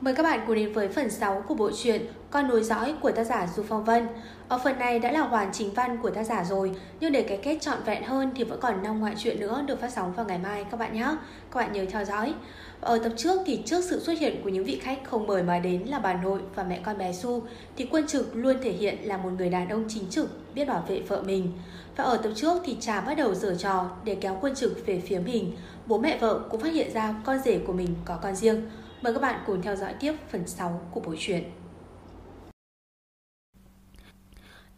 Mời các bạn cùng đến với phần 6 của bộ truyện Con nối dõi của tác giả Du Phong Vân. Ở phần này đã là hoàn chính văn của tác giả rồi, nhưng để cái kết trọn vẹn hơn thì vẫn còn 5 ngoại truyện nữa được phát sóng vào ngày mai các bạn nhé. Các bạn nhớ theo dõi. Ở tập trước thì trước sự xuất hiện của những vị khách không mời mà đến là bà nội và mẹ con bé Su thì quân trực luôn thể hiện là một người đàn ông chính trực, biết bảo vệ vợ mình. Và ở tập trước thì Trà bắt đầu giở trò để kéo quân trực về phía mình. Bố mẹ vợ cũng phát hiện ra con rể của mình có con riêng. Mời các bạn cùng theo dõi tiếp phần 6 của bộ truyện.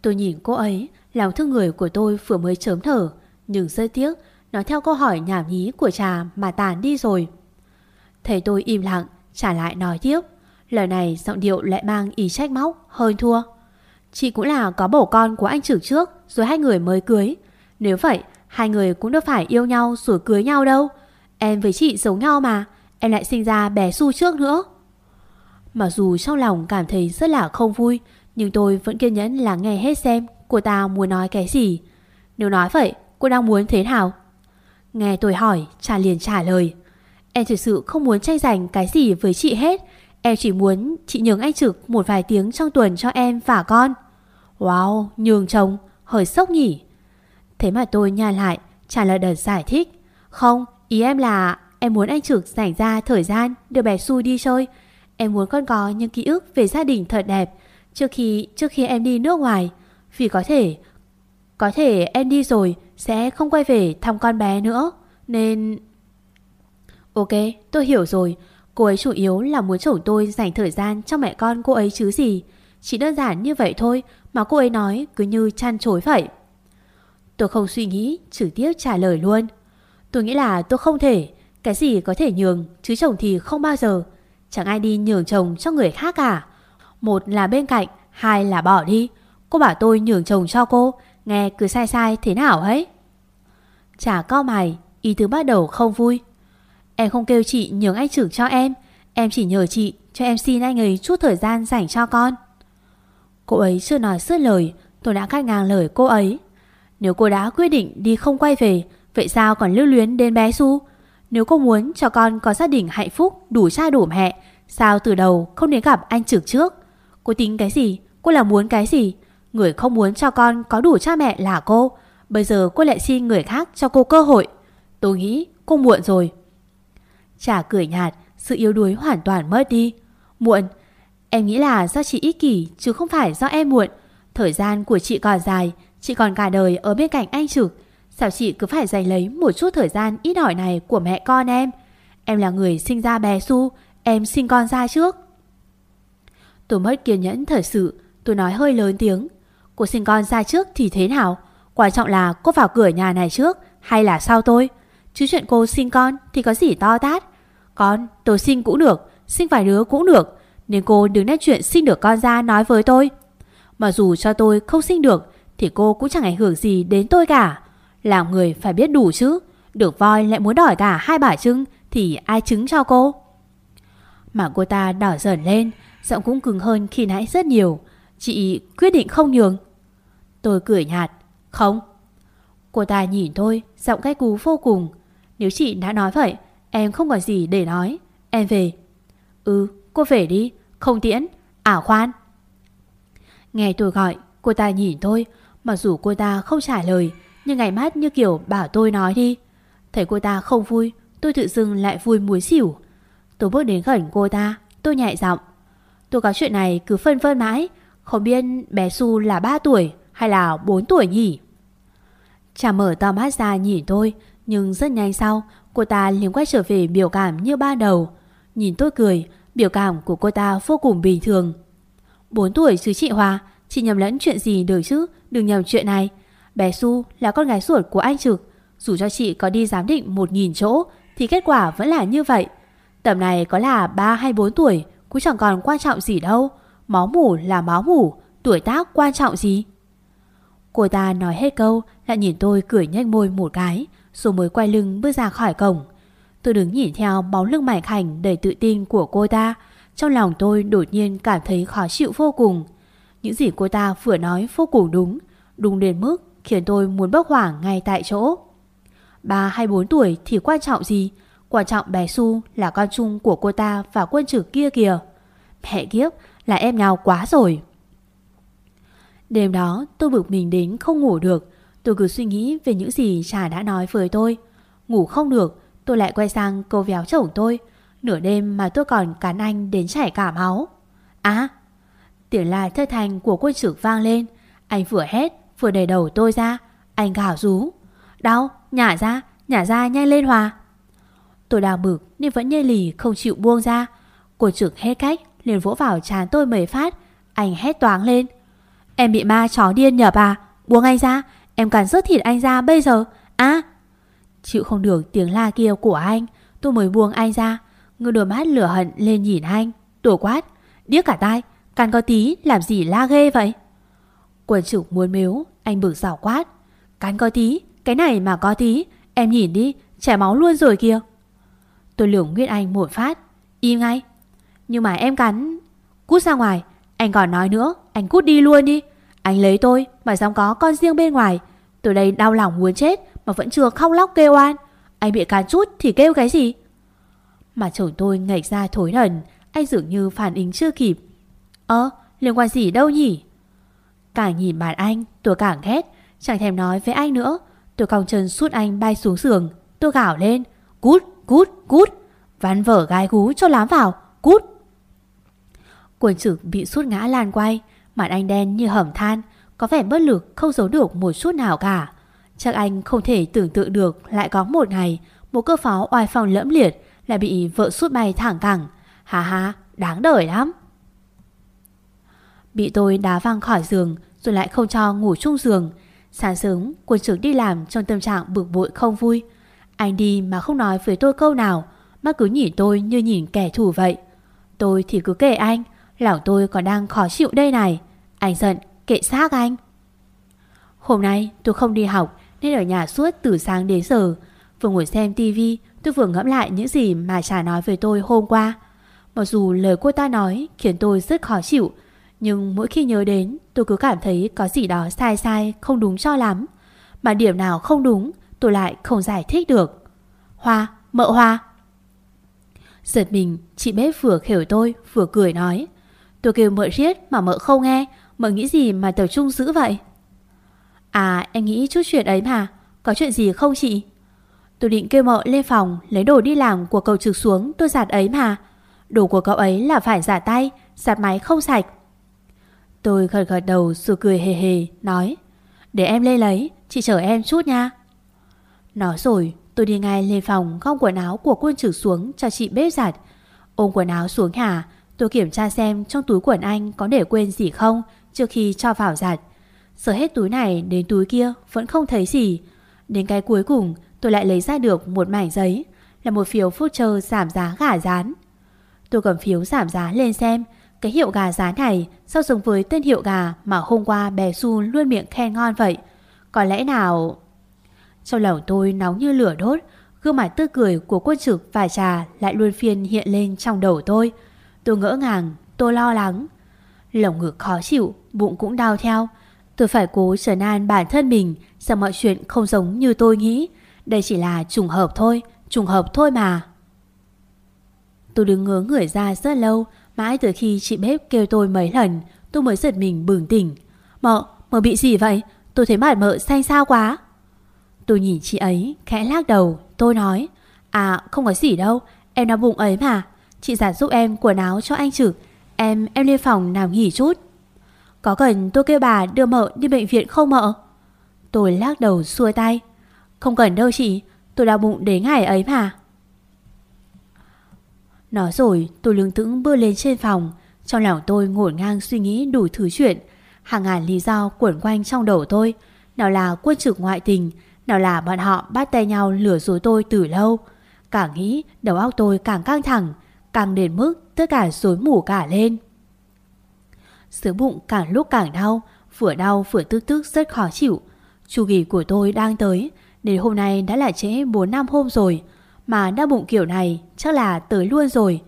Tôi nhìn cô ấy, lòng thương người của tôi vừa mới chớm thở, nhưng rất tiếc, nó theo câu hỏi nhảm nhí của trà mà tàn đi rồi. Thấy tôi im lặng, trả lại nói tiếp. Lời này giọng điệu lại mang ý trách móc, hơn thua. Chị cũng là có bổ con của anh trưởng trước, rồi hai người mới cưới. Nếu vậy, hai người cũng đâu phải yêu nhau rồi cưới nhau đâu. Em với chị giống nhau mà, em lại sinh ra bé su trước nữa. Mặc dù trong lòng cảm thấy rất là không vui, nhưng tôi vẫn kiên nhẫn lắng nghe hết xem cô ta muốn nói cái gì. Nếu nói vậy, cô đang muốn thế nào? Nghe tôi hỏi, trả liền trả lời. Em thực sự không muốn tranh giành cái gì với chị hết. Em chỉ muốn chị nhường anh Trực một vài tiếng trong tuần cho em và con. Wow, nhường chồng, hơi sốc nhỉ. Thế mà tôi nhàn lại, trả lời đợt giải thích. Không, ý em là em muốn anh Trực dành ra thời gian đưa bé Su đi chơi. Em muốn con có những ký ức về gia đình thật đẹp trước khi trước khi em đi nước ngoài. Vì có thể có thể em đi rồi sẽ không quay về thăm con bé nữa. Nên... Ok, tôi hiểu rồi. Cô ấy chủ yếu là muốn chồng tôi dành thời gian cho mẹ con cô ấy chứ gì. Chỉ đơn giản như vậy thôi mà cô ấy nói cứ như chăn chối vậy. Tôi không suy nghĩ, trực tiếp trả lời luôn. Tôi nghĩ là tôi không thể. Cái gì có thể nhường, chứ chồng thì không bao giờ. Chẳng ai đi nhường chồng cho người khác cả. Một là bên cạnh, hai là bỏ đi. Cô bảo tôi nhường chồng cho cô, nghe cứ sai sai thế nào ấy. Chả cao mày, ý thứ bắt đầu không vui. Em không kêu chị nhường anh trưởng cho em, em chỉ nhờ chị cho em xin anh ấy chút thời gian dành cho con. Cô ấy chưa nói suốt lời, tôi đã cắt ngang lời cô ấy. Nếu cô đã quyết định đi không quay về, vậy sao còn lưu luyến đến bé Su? Nếu cô muốn cho con có gia đình hạnh phúc, đủ cha đủ mẹ, sao từ đầu không đến gặp anh trực trước? Cô tính cái gì? Cô là muốn cái gì? Người không muốn cho con có đủ cha mẹ là cô. Bây giờ cô lại xin người khác cho cô cơ hội. Tôi nghĩ cô muộn rồi. Chả cười nhạt, sự yếu đuối hoàn toàn mất đi. Muộn, em nghĩ là do chị ích kỷ chứ không phải do em muộn. Thời gian của chị còn dài, chị còn cả đời ở bên cạnh anh trực. Sao chị cứ phải giành lấy một chút thời gian ít ỏi này của mẹ con em? Em là người sinh ra bé Su, em sinh con ra trước. Tôi mất kiên nhẫn thật sự, tôi nói hơi lớn tiếng. Cô sinh con ra trước thì thế nào? Quan trọng là cô vào cửa nhà này trước hay là sau tôi? Chứ chuyện cô sinh con thì có gì to tát? Con, tôi sinh cũng được, sinh vài đứa cũng được. Nên cô đừng nói chuyện sinh được con ra nói với tôi. Mà dù cho tôi không sinh được thì cô cũng chẳng ảnh hưởng gì đến tôi cả. Làm người phải biết đủ chứ. Được voi lại muốn đòi cả hai bả trưng thì ai trứng cho cô? Mà cô ta đỏ dần lên, giọng cũng cứng hơn khi nãy rất nhiều. Chị quyết định không nhường. Tôi cười nhạt. Không. Cô ta nhìn tôi, giọng cách cú vô cùng. Nếu chị đã nói vậy, em không có gì để nói. Em về. Ừ, cô về đi. Không tiễn. À khoan. Nghe tôi gọi, cô ta nhìn tôi. Mặc dù cô ta không trả lời, nhưng ngày mắt như kiểu bảo tôi nói đi. Thấy cô ta không vui, tôi tự dưng lại vui muối xỉu. Tôi bước đến gần cô ta, tôi nhạy giọng. Tôi có chuyện này cứ phân vân mãi, không biết bé Su là 3 tuổi hay là 4 tuổi nhỉ? Chả mở to mắt ra nhìn tôi, nhưng rất nhanh sau, cô ta liền quay trở về biểu cảm như ban đầu. Nhìn tôi cười, biểu cảm của cô ta vô cùng bình thường. 4 tuổi chứ chị Hòa, chị nhầm lẫn chuyện gì được chứ, đừng nhầm chuyện này. Bé Su là con gái ruột của anh Trực, dù cho chị có đi giám định 1.000 chỗ thì kết quả vẫn là như vậy. Tầm này có là 3 hay 4 tuổi cũng chẳng còn quan trọng gì đâu. Máu mủ là máu mủ, tuổi tác quan trọng gì? Cô ta nói hết câu lại nhìn tôi cười nhanh môi một cái rồi mới quay lưng bước ra khỏi cổng. Tôi đứng nhìn theo bóng lưng mảnh khảnh đầy tự tin của cô ta. Trong lòng tôi đột nhiên cảm thấy khó chịu vô cùng. Những gì cô ta vừa nói vô cùng đúng, đúng đến mức khiến tôi muốn bốc hỏa ngay tại chỗ. Ba hay bốn tuổi thì quan trọng gì? Quan trọng bé Su là con chung của cô ta và quân trưởng kia kìa. Mẹ kiếp, là em nhau quá rồi Đêm đó, tôi bực mình đến không ngủ được Tôi cứ suy nghĩ về những gì Trà đã nói với tôi Ngủ không được, Tôi lại quay sang câu véo chồng tôi Nửa đêm mà tôi còn cắn anh đến chảy cả máu Á Tiếng la thơ thành của quân trưởng vang lên Anh vừa hét vừa đẩy đầu tôi ra Anh gào rú. Đau, nhả ra, nhả ra nhanh lên Hòa. Tôi đang bực nên vẫn nhây lì không chịu buông ra. Cô trực hết cách liền vỗ vào trán tôi mấy phát. Anh hét toáng lên. Em bị ma chó điên nhờ bà Buông anh ra. Em cắn rớt thịt anh ra bây giờ À Chịu không được tiếng la kia của anh Tôi mới buông anh ra. Ngư đôi mắt lửa hận lên nhìn anh Tôi quát. Điếc cả tai Cắn có tí làm gì la ghê vậy? Quần chủ muốn mếu, Anh bực rào quát. Cắn có tí Cái này mà có tí Em nhìn đi, Chảy máu luôn rồi kìa. Tôi lường Nguyên Anh một phát, Im ngay. Nhưng mà em cắn, Cút ra ngoài, Anh còn nói nữa, Anh cút đi luôn đi. Anh lấy tôi, Mà dám có con riêng bên ngoài. Tôi đây đau lòng muốn chết, Mà vẫn chưa khóc lóc kêu oan Anh bị cắn chút thì kêu cái gì? Mà chồng tôi ngạch ra thối thần Anh dường như phản ứng chưa kịp. Ơ, liên quan gì đâu nhỉ? Càng nhìn bạn anh, tôi càng ghét. Chẳng thèm nói với anh nữa. Tôi còng chân suốt anh bay xuống giường. Tôi gào lên, Cút cút cút! Ván vở gai gú cho lám vào, Cút! Quần trực bị suốt ngã lan quay. Mặt anh đen như hầm than, Có vẻ bất lực, không giấu được một chút nào cả. Chắc anh không thể tưởng tượng được Lại có một ngày, Một cơ pháo oai phong lẫm liệt Lại bị vợ suốt bay thẳng cẳng. Hà hà đáng đời lắm. Bị tôi đá văng khỏi giường rồi lại không cho ngủ chung giường. Sáng sớm quân trưởng đi làm Trong tâm trạng bực bội không vui. Anh đi mà không nói với tôi câu nào, Mà cứ nhìn tôi như nhìn kẻ thù vậy. Tôi thì cứ kể anh lão tôi còn đang khó chịu đây này. Anh giận, kệ xác anh. Hôm nay tôi không đi học, Nên ở nhà suốt từ sáng đến giờ. Vừa ngồi xem tivi Tôi vừa ngẫm lại những gì mà Trà nói với tôi hôm qua. Mặc dù lời cô ta nói Khiến tôi rất khó chịu nhưng mỗi khi nhớ đến Tôi cứ cảm thấy có gì đó sai sai Không đúng cho lắm. Mà điểm nào không đúng tôi lại không giải thích được. Hoa, mợ Hoa. Giật mình Chị bếp vừa khều tôi vừa cười nói. Tôi kêu mợ riết mà mợ không nghe Mợ nghĩ gì mà tập trung dữ vậy? À em nghĩ chút chuyện ấy mà Có chuyện gì không chị? Tôi định kêu mợ lên phòng Lấy đồ đi làm của cậu trực xuống tôi giặt ấy mà. Đồ của cậu ấy là phải giả tay Giặt máy không sạch. Tôi gật gật đầu rồi cười hề hề, Nói, Để em lên lấy, Chị chở em chút nha. Nói rồi, tôi đi ngay lên phòng Gom quần áo của quân trực xuống cho chị bếp giặt. Ôm quần áo xuống nhà Tôi kiểm tra xem trong túi quần anh Có để quên gì không Trước khi cho vào giặt. Sở hết túi này đến túi kia Vẫn không thấy gì. Đến cái cuối cùng, tôi lại lấy ra được một mảnh giấy, Là một phiếu phút chờ giảm giá gả rán Tôi cầm phiếu giảm giá lên xem cái hiệu gà rán này Sao giống với tên hiệu gà Mà hôm qua bé Su luôn miệng khen ngon vậy? Có lẽ nào? Trong lòng tôi nóng như lửa đốt, Gương mặt tươi cười của quân trực và trà Lại luôn phiên hiện lên trong đầu tôi. Tôi ngỡ ngàng, Tôi lo lắng. Lồng ngực khó chịu, Bụng cũng đau theo. Tôi phải cố trở nan bản thân mình Rằng mọi chuyện không giống như tôi nghĩ. Đây chỉ là trùng hợp thôi, Trùng hợp thôi mà. Tôi đứng ngớ người ra rất lâu Mãi từ khi chị bếp kêu tôi mấy lần Tôi mới giật mình bừng tỉnh. Mợ, mợ bị gì vậy? Tôi thấy mặt mợ xanh sao quá. Tôi nhìn chị ấy khẽ lắc đầu. Tôi nói À không có gì đâu Em đau bụng ấy mà. Chị giả giúp em quần áo cho anh trực Em em lên phòng nằm nghỉ chút. Có cần tôi kêu bà đưa mợ đi bệnh viện không mợ? Tôi lắc đầu xua tay. Không cần đâu chị Tôi đau bụng đến ngày ấy mà. Nói rồi, tôi lương tững bước lên trên phòng. Trong lòng tôi ngổn ngang suy nghĩ đủ thứ chuyện. Hàng ngàn lý do quẩn quanh trong đầu tôi. Nào là quân trực ngoại tình, Nào là bọn họ bắt tay nhau lừa dối tôi từ lâu. Càng nghĩ, đầu óc tôi càng căng thẳng, Càng đến mức tất cả rối mù cả lên. Sữa bụng càng lúc càng đau, Vừa đau vừa tức tức rất khó chịu. Chu kỳ của tôi đang tới Đến hôm nay đã là trễ 4 năm hôm rồi. Mà đau bụng kiểu này chắc là tới luôn rồi.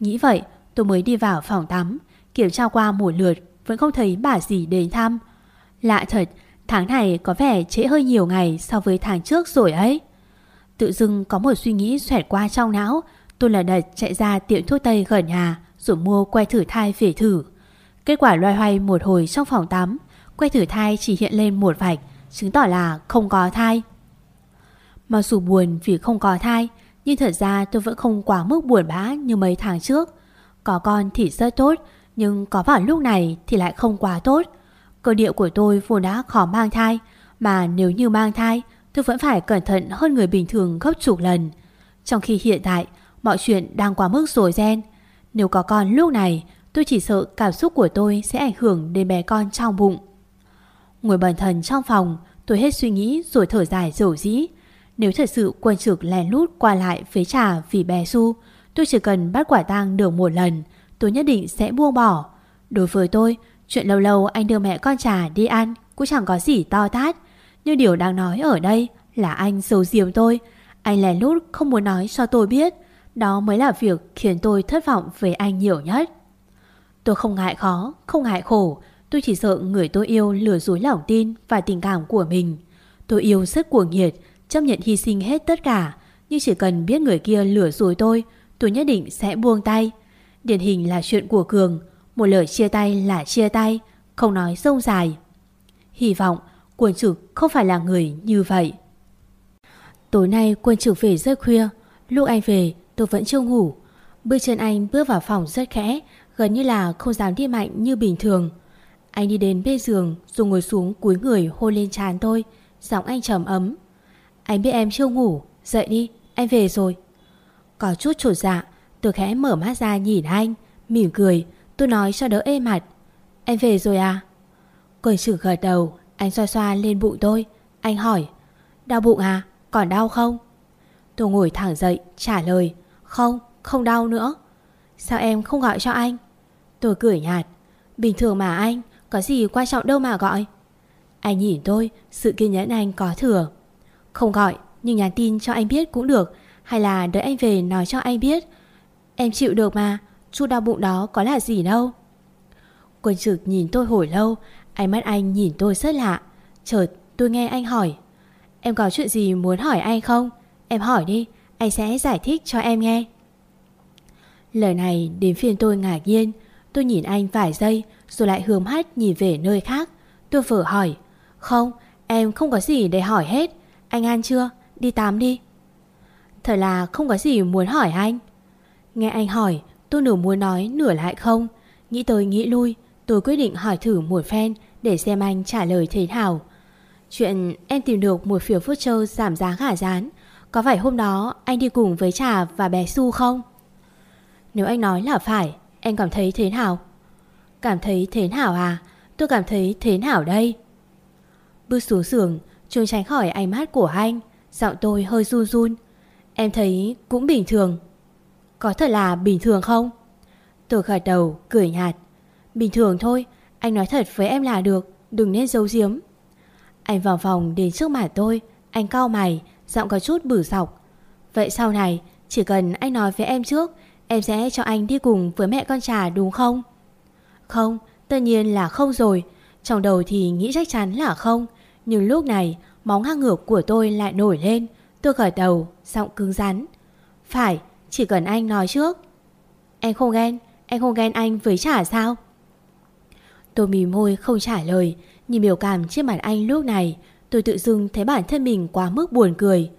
Nghĩ vậy, tôi mới đi vào phòng tắm, Kiểm tra qua một lượt, Vẫn không thấy bà gì đến thăm. Lạ thật, Tháng này có vẻ trễ hơi nhiều ngày so với tháng trước rồi ấy. Tự dưng có một suy nghĩ xoẹt qua trong não, Tôi là đợt chạy ra tiệm thuốc tây gần nhà, Rồi mua que thử thai về thử. Kết quả loay hoay một hồi trong phòng tắm, Que thử thai chỉ hiện lên một vạch, Chứng tỏ là không có thai. Mặc dù buồn vì không có thai nhưng thật ra tôi vẫn không quá mức buồn bã như mấy tháng trước. Có con thì rất tốt, Nhưng có vào lúc này thì lại không quá tốt. Cơ địa của tôi vốn đã khó mang thai, Mà nếu như mang thai, Tôi vẫn phải cẩn thận hơn người bình thường gấp chục lần. Trong khi hiện tại, Mọi chuyện đang quá mức rối ren. Nếu có con lúc này, Tôi chỉ sợ cảm xúc của tôi sẽ ảnh hưởng đến bé con trong bụng. Ngồi bần thần trong phòng, Tôi hết suy nghĩ rồi thở dài dầu dĩ nếu thật sự quân trực lén lút qua lại phế trà vì bé Su Tôi chỉ cần bắt quả tang được một lần Tôi nhất định sẽ buông bỏ. Đối với tôi Chuyện lâu lâu anh đưa mẹ con trà đi ăn Cũng chẳng có gì to tát. Nhưng điều đang nói ở đây là anh giấu diếm tôi. Anh lén lút không muốn nói cho tôi biết. Đó mới là việc khiến tôi thất vọng về anh nhiều nhất. Tôi không ngại khó, không ngại khổ. Tôi chỉ sợ người tôi yêu lừa dối lòng tin và tình cảm của mình. Tôi yêu rất cuồng nhiệt Chấp nhận hy sinh hết tất cả. Nhưng chỉ cần biết người kia lừa dối tôi Tôi nhất định sẽ buông tay. Điển hình là chuyện của Cường. Một lời chia tay là chia tay, Không nói sông dài. Hy vọng quân trực không phải là người như vậy. Tối nay quân trực về rất khuya. Lúc anh về, tôi vẫn chưa ngủ. Bước chân anh bước vào phòng rất khẽ, Gần như là không dám đi mạnh như bình thường. Anh đi đến bên giường, Rồi ngồi xuống cúi người hôn lên trán tôi. Giọng anh trầm ấm. Anh biết em chưa ngủ? Dậy đi anh về rồi. Có chút trột dạ Tôi khẽ mở mắt ra nhìn anh, Mỉm cười, Tôi nói cho đỡ ê mặt Em về rồi à? Cười chử gật đầu, Anh xoa xoa lên bụng tôi. Anh hỏi, Đau bụng à? Còn đau không? Tôi ngồi thẳng dậy, trả lời, Không không đau nữa. Sao em không gọi cho anh? Tôi cười nhạt, Bình thường mà anh, Có gì quan trọng đâu mà gọi. Anh nhìn tôi, Sự kiên nhẫn anh có thừa. Không gọi, Nhưng nhắn tin cho anh biết cũng được. Hay là đợi anh về nói cho anh biết. Em chịu được mà, Chút đau bụng đó có là gì đâu. Quân trực nhìn tôi hồi lâu, Ánh mắt anh nhìn tôi rất lạ. Chợt tôi nghe anh hỏi, Em có chuyện gì muốn hỏi anh không? Em hỏi đi, Anh sẽ giải thích cho em nghe. Lời này đến phiên tôi ngạc nhiên. Tôi nhìn anh vài giây, Rồi lại hướng mắt nhìn về nơi khác. Tôi vừa hỏi, Không, em không có gì để hỏi hết. Anh ăn chưa? Đi tắm đi. Thật là không có gì muốn hỏi anh. Nghe anh hỏi, Tôi nửa muốn nói, nửa lại không. Nghĩ tới nghĩ lui, Tôi quyết định hỏi thử một phen Để xem anh trả lời thế nào. Chuyện em tìm được một phiếu voucher giảm giá gà rán Có phải hôm đó anh đi cùng với Trà và bé Su không? Nếu anh nói là phải, Em cảm thấy thế nào? Cảm thấy thế nào à? Tôi cảm thấy thế nào đây? Bước xuống giường Trốn tránh khỏi ánh mắt của anh Giọng tôi hơi run run. Em thấy cũng bình thường. Có thật là bình thường không? Tôi gật đầu cười nhạt. Bình thường thôi Anh nói thật với em là được Đừng nên giấu giếm. Anh vào phòng đến trước mặt tôi Anh cau mày Giọng có chút bử sọc Vậy sau này Chỉ cần anh nói với em trước Em sẽ cho anh đi cùng với mẹ con trà đúng không? Không, tất nhiên là không rồi. Trong đầu thì nghĩ chắc chắn là không. Nhưng lúc này Móng hang ngược của tôi lại nổi lên. Tôi gật đầu, giọng cứng rắn. Phải, chỉ cần anh nói trước. Em không ghen Em không ghen anh với trả sao? Tôi mỉm môi không trả lời. Nhìn biểu cảm trên mặt anh lúc này Tôi tự dưng thấy bản thân mình quá mức buồn cười.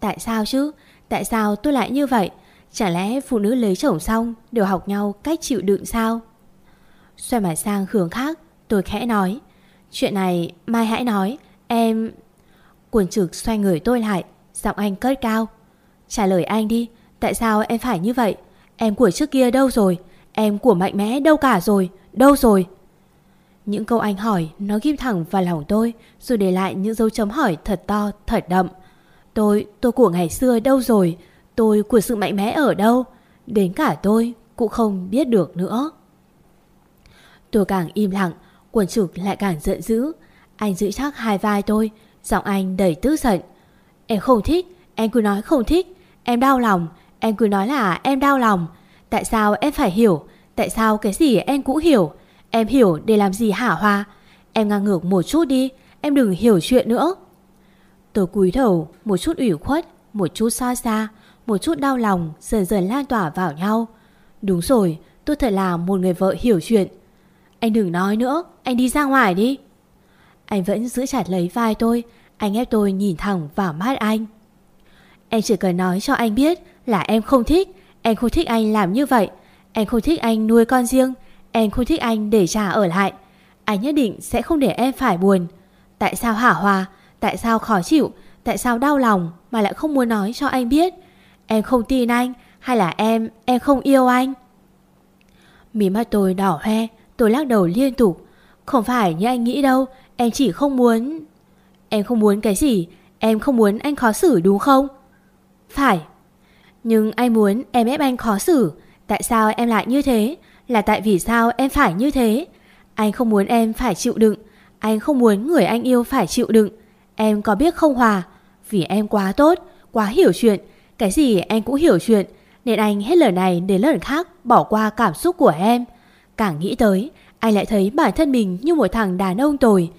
Tại sao chứ? Tại sao tôi lại như vậy? Chả lẽ phụ nữ lấy chồng xong Đều học nhau cách chịu đựng sao? Xoay mặt sang hướng khác Tôi khẽ nói. Chuyện này mai hãy nói. Em... Cuồng trực xoay người tôi lại Giọng anh cất cao. Trả lời anh đi Tại sao em phải như vậy? Em của trước kia đâu rồi? Em của mạnh mẽ đâu cả rồi? Đâu rồi? Những câu anh hỏi Nó ghim thẳng vào lòng tôi Rồi để lại những dấu chấm hỏi thật to thật đậm. Tôi, tôi của ngày xưa đâu rồi? Tôi của sự mạnh mẽ ở đâu? Đến cả tôi cũng không biết được nữa. Tôi càng im lặng Quần trực lại càng giận dữ. Anh giữ chắc hai vai tôi Giọng anh đầy tức giận. Em không thích, em cứ nói không thích. Em đau lòng, em cứ nói là em đau lòng. Tại sao em phải hiểu? Tại sao cái gì em cũng hiểu? Em hiểu để làm gì hả Hoa? Em ngang ngược một chút đi Em đừng hiểu chuyện nữa. Tôi cúi đầu một chút ủy khuất Một chút xa xa một chút đau lòng dần dần lan tỏa vào nhau. Đúng rồi, tôi thật là một người vợ hiểu chuyện. Anh đừng nói nữa, anh đi ra ngoài đi. Anh vẫn giữ chặt lấy vai tôi, anh ép tôi nhìn thẳng vào mắt anh. Em chỉ cần nói cho anh biết là em không thích, em không thích anh làm như vậy. Em không thích anh nuôi con riêng, em không thích anh để trà ở lại. Anh nhất định sẽ không để em phải buồn. Tại sao hả hòa, tại sao khó chịu, tại sao đau lòng mà lại không muốn nói cho anh biết. Em không tin anh hay là em, em không yêu anh. Mí mắt tôi đỏ hoe, tôi lắc đầu liên tục. Không phải như anh nghĩ đâu, em chỉ không muốn... Em không muốn cái gì, em không muốn anh khó xử đúng không? Phải. Nhưng anh muốn em ép anh khó xử. Tại sao em lại như thế? Là tại vì sao em phải như thế? Anh không muốn em phải chịu đựng. Anh không muốn người anh yêu phải chịu đựng. Em có biết không Hòa? Vì em quá tốt, quá hiểu chuyện. Cái gì em cũng hiểu chuyện. Nên anh hết lần này đến lần khác bỏ qua cảm xúc của em. Càng nghĩ tới, anh lại thấy bản thân mình như một thằng đàn ông tồi.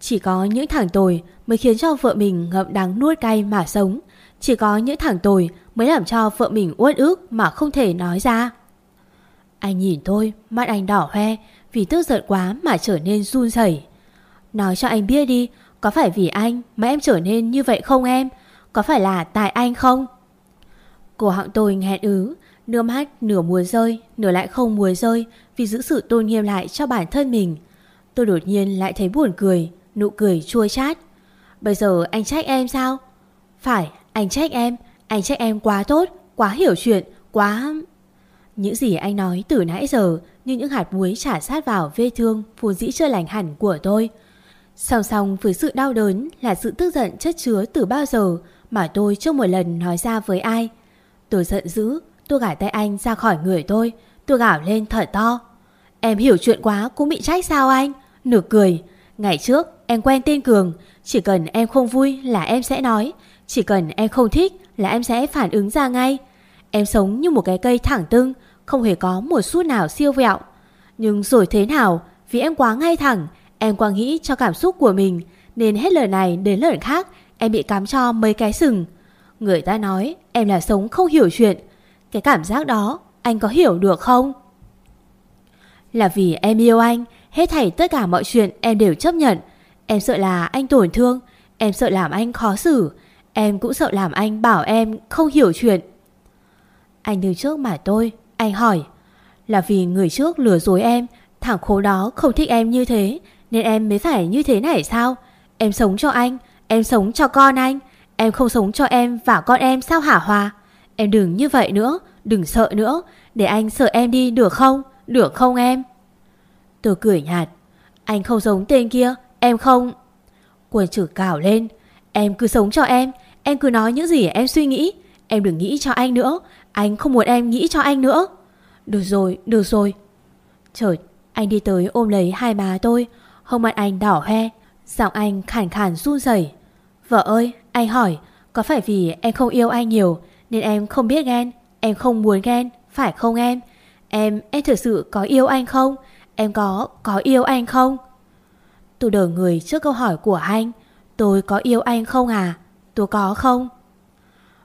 Chỉ có những thằng tồi mới khiến cho vợ mình ngậm đắng nuốt cay mà sống. Chỉ có những thằng tồi mới làm cho vợ mình uất ức mà không thể nói ra. Anh nhìn tôi, mắt anh đỏ hoe vì tức giận quá mà trở nên run rẩy. Nói cho anh biết đi, có phải vì anh mà em trở nên như vậy không em? Có phải là tại anh không? Cổ họng tôi nghẹn ứ, nửa mắt nửa muốn rơi, nửa lại không muốn rơi vì giữ sự tôn nghiêm lại cho bản thân mình. Tôi đột nhiên lại thấy buồn cười, nụ cười chua chát. Bây giờ anh trách em sao? Phải, anh trách em, anh trách em quá tốt, quá hiểu chuyện, quá... Những gì anh nói từ nãy giờ như những hạt muối trả sát vào vết thương phù dĩ chưa lành hẳn của tôi. Song song với sự đau đớn là sự tức giận chất chứa từ bao giờ mà tôi chưa một lần nói ra với ai. Tôi giận dữ, tôi gãi tay anh ra khỏi người tôi, tôi gào lên thở to. Em hiểu chuyện quá cũng bị trách sao anh? Nửa cười, ngày trước em quen tên Cường, chỉ cần em không vui là em sẽ nói, chỉ cần em không thích là em sẽ phản ứng ra ngay. Em sống như một cái cây thẳng tưng, không hề có một chút nào siêu vẹo. Nhưng rồi thế nào, vì em quá ngay thẳng, em quá nghĩ cho cảm xúc của mình, nên hết lời này đến lời khác, em bị cắm cho mấy cái sừng. Người ta nói em là sống không hiểu chuyện. Cái cảm giác đó, anh có hiểu được không? Là vì em yêu anh, hết thảy tất cả mọi chuyện em đều chấp nhận. Em sợ là anh tổn thương, em sợ làm anh khó xử, em cũng sợ làm anh bảo em không hiểu chuyện. Anh đứng trước mà tôi, anh hỏi Là vì người trước lừa dối em Thằng khố đó không thích em như thế Nên em mới phải như thế này sao? Em sống cho anh Em sống cho con anh Em không sống cho em và con em sao hả Hòa? Em đừng như vậy nữa Đừng sợ nữa Để anh sợ em đi được không? Được không em? Tôi cười nhạt Anh không giống tên kia Em không? Quần chử cào lên. Em cứ sống cho em. Em cứ nói những gì em suy nghĩ. Em đừng nghĩ cho anh nữa. Anh không muốn em nghĩ cho anh nữa. Được rồi, được rồi. Chợt anh đi tới ôm lấy hai má tôi. Hông mặt anh đỏ hoe. Giọng anh khản khản run rẩy. Vợ ơi, anh hỏi Có phải vì em không yêu anh nhiều Nên em không biết ghen? Em không muốn ghen, phải không em? Em, em thực sự có yêu anh không? Em có, có yêu anh không? Tôi đỡ người trước câu hỏi của anh. Tôi có yêu anh không à? Tôi có không?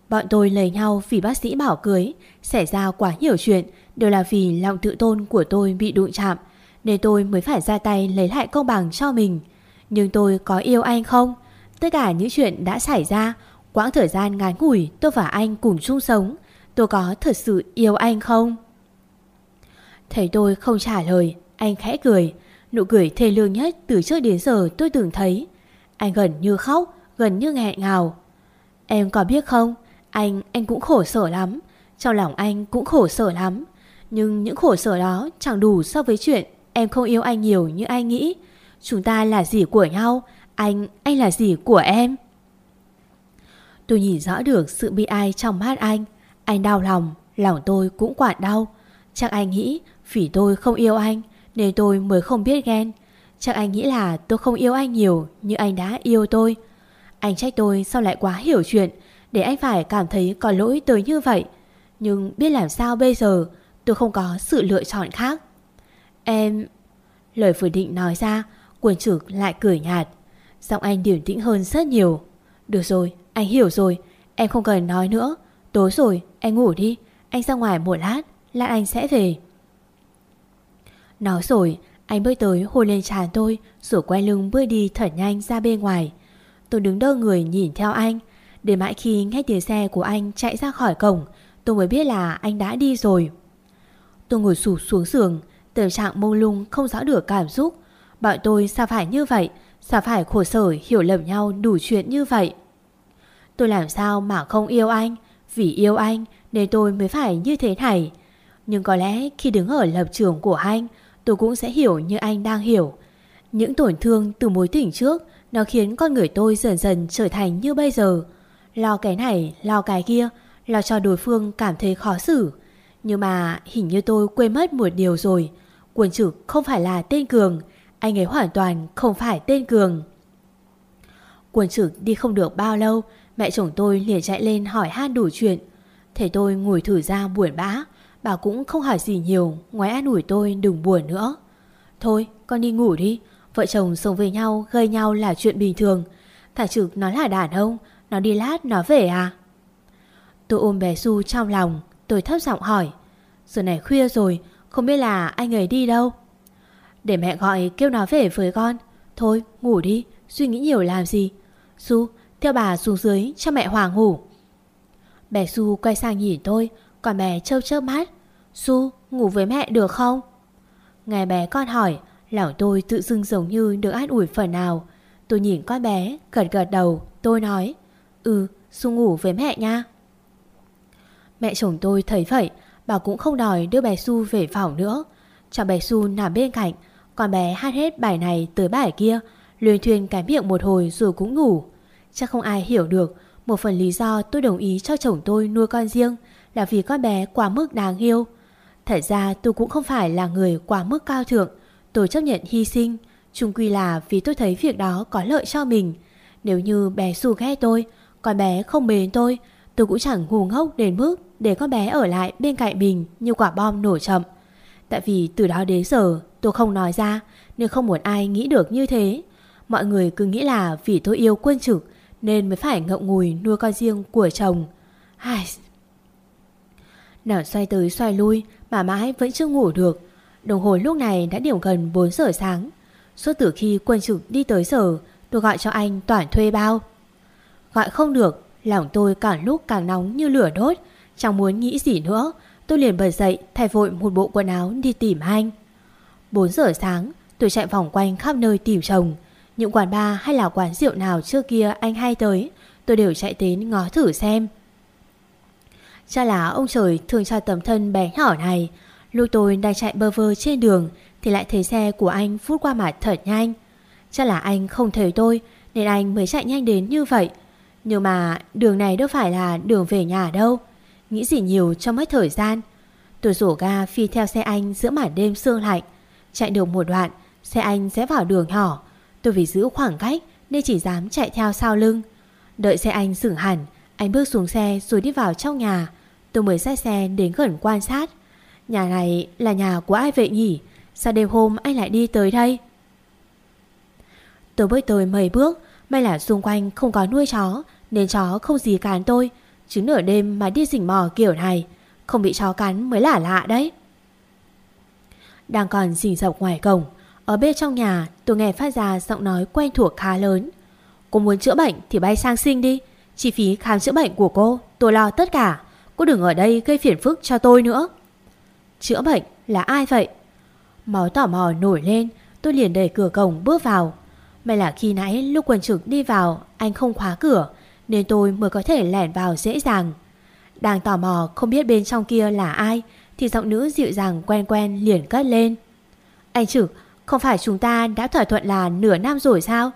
Bọn tôi lấy nhau vì bác sĩ bảo cưới. Xảy ra quá nhiều chuyện, Đều là vì lòng tự tôn của tôi bị đụng chạm, Nên tôi mới phải ra tay lấy lại công bằng cho mình. Nhưng tôi có yêu anh không? Tất cả những chuyện đã xảy ra, Quãng thời gian ngắn ngủi tôi và anh cùng chung sống, Tôi có thật sự yêu anh không? Thấy tôi không trả lời, Anh khẽ cười. Nụ cười thê lương nhất từ trước đến giờ tôi từng thấy Anh gần như khóc Gần như nghẹn ngào Em có biết không anh, anh cũng khổ sở lắm. Trong lòng anh cũng khổ sở lắm. Nhưng những khổ sở đó chẳng đủ so với chuyện em không yêu anh nhiều như anh nghĩ. Chúng ta là gì của nhau, anh, anh là gì của em. Tôi nhìn rõ được sự bi ai trong mắt anh. Anh đau lòng, lòng tôi cũng quặn đau. Chắc anh nghĩ vì tôi không yêu anh nên tôi mới không biết ghen. Chắc anh nghĩ là tôi không yêu anh nhiều như anh đã yêu tôi. Anh trách tôi sao lại quá hiểu chuyện để anh phải cảm thấy có lỗi tới như vậy. Nhưng biết làm sao bây giờ, tôi không có sự lựa chọn khác. Em... Lời vừa định nói ra, quần trực lại cười nhạt. Giọng anh điển tĩnh hơn rất nhiều. Được rồi, anh hiểu rồi, em không cần nói nữa. Tối rồi, em ngủ đi, anh ra ngoài một lát, lát anh sẽ về. Nói rồi, anh bước tới hôn lên trán tôi rồi quay lưng bước đi thở nhanh ra bên ngoài. Tôi đứng đơ người nhìn theo anh. Để mãi khi nghe tiếng xe của anh chạy ra khỏi cổng, tôi mới biết là anh đã đi rồi. Tôi ngồi sụp xuống giường, tâm trạng mông lung không rõ được cảm xúc. Bọn tôi sao phải như vậy? Sao phải khổ sở hiểu lầm nhau đủ chuyện như vậy? Tôi làm sao mà không yêu anh? Vì yêu anh nên tôi mới phải như thế này. Nhưng có lẽ khi đứng ở lập trường của anh, tôi cũng sẽ hiểu như anh đang hiểu. Những tổn thương từ mối tình trước nó khiến con người tôi dần dần trở thành như bây giờ. Lo cái này, lo cái kia, lo cho đối phương cảm thấy khó xử. Nhưng mà hình như tôi quên mất một điều rồi. Quân trực không phải là tên Cường, anh ấy hoàn toàn không phải tên Cường. Quân trực đi không được bao lâu, mẹ chồng tôi liền chạy lên hỏi han đủ chuyện. Thầy tôi ngồi thử ra buồn bã, bà cũng không hỏi gì nhiều, ngoài an ủi tôi đừng buồn nữa. Thôi, con đi ngủ đi, vợ chồng sống với nhau gây nhau là chuyện bình thường. Thả trực nó là đàn ông, nó đi lát nó về à? Tôi ôm bé Du trong lòng, tôi thấp giọng hỏi. Giờ này khuya rồi, không biết là anh ấy đi đâu? Để mẹ gọi kêu nó về với con. Thôi, ngủ đi, suy nghĩ nhiều làm gì. Du, theo bà xuống dưới cho mẹ Hoàng ngủ. Bé Du quay sang nhìn tôi, còn bé trâu chớp mắt. Su ngủ với mẹ được không? Nghe bé con hỏi, lão tôi tự dưng giống như được an ủi phần nào. Tôi nhìn con bé, gật gật đầu, tôi nói. Ừ, Su ngủ với mẹ nha. Mẹ chồng tôi thấy vậy, bà cũng không đòi đưa bé Su về phòng nữa. Cho bé Su nằm bên cạnh, còn bé hát hết bài này tới bài kia, luyên thuyền cái miệng một hồi rồi cũng ngủ. Chắc không ai hiểu được một phần lý do tôi đồng ý cho chồng tôi nuôi con riêng là vì con bé quá mức đáng yêu. Thật ra tôi cũng không phải là người quá mức cao thượng, tôi chấp nhận hy sinh, chung quy là vì tôi thấy việc đó có lợi cho mình. Nếu như bé xù ghét tôi, con bé không mến tôi, tôi cũng chẳng ngu ngốc đến mức để con bé ở lại bên cạnh mình như quả bom nổ chậm. Tại vì từ đó đến giờ tôi không nói ra nên không muốn ai nghĩ được như thế. Mọi người cứ nghĩ là vì tôi yêu quân trực nên mới phải ngậm ngùi nuôi con riêng của chồng. Ai... Nào xoay tới xoay lui mà mãi vẫn chưa ngủ được. Đồng hồ lúc này đã điểm gần 4 giờ sáng. Suốt từ khi quân trực đi tới giờ tôi gọi cho anh toàn thuê bao. Gọi không được, lòng tôi càng lúc càng nóng như lửa đốt. Chẳng muốn nghĩ gì nữa, tôi liền bật dậy thay vội một bộ quần áo đi tìm anh. 4 giờ sáng, tôi chạy vòng quanh khắp nơi tìm chồng. Những quán bar hay là quán rượu nào trước kia anh hay tới, tôi đều chạy đến ngó thử xem. Cha là ông trời thường cho tấm thân bé nhỏ này. Lúc tôi đang chạy bơ vơ trên đường thì lại thấy xe của anh phút qua mặt thật nhanh. Chắc là anh không thấy tôi nên anh mới chạy nhanh đến như vậy. Nhưng mà đường này đâu phải là đường về nhà đâu. Nghĩ gì nhiều cho mất thời gian. Tôi rổ ga phi theo xe anh giữa màn đêm sương lạnh. Chạy được một đoạn, xe anh sẽ vào đường nhỏ. Tôi vì giữ khoảng cách nên chỉ dám chạy theo sau lưng. Đợi xe anh dừng hẳn, anh bước xuống xe rồi đi vào trong nhà. Tôi mới xe xe đến gần quan sát. Nhà này là nhà của ai vậy nhỉ? Sao đêm hôm anh lại đi tới đây? Tôi bước tới mấy bước, may là xung quanh không có nuôi chó nên chó không gì cán tôi. Chứ nửa đêm mà đi rình mò kiểu này, không bị chó cắn mới là lạ đấy. Đang còn rình rập ngoài cổng, ở bên trong nhà tôi nghe phát ra giọng nói quen thuộc khá lớn. Cô muốn chữa bệnh thì bay sang sinh đi. Chi phí khám chữa bệnh của cô tôi lo tất cả. Cô đừng ở đây gây phiền phức cho tôi nữa. Chữa bệnh là ai vậy? Máu tỏ mò nổi lên, tôi liền đẩy cửa cổng bước vào. May là khi nãy lúc quần trực đi vào, anh không khóa cửa, nên tôi mới có thể lẻn vào dễ dàng. Đang tò mò không biết bên trong kia là ai, thì giọng nữ dịu dàng quen quen liền cất lên. Anh Trực, không phải chúng ta đã thỏa thuận là nửa năm rồi sao?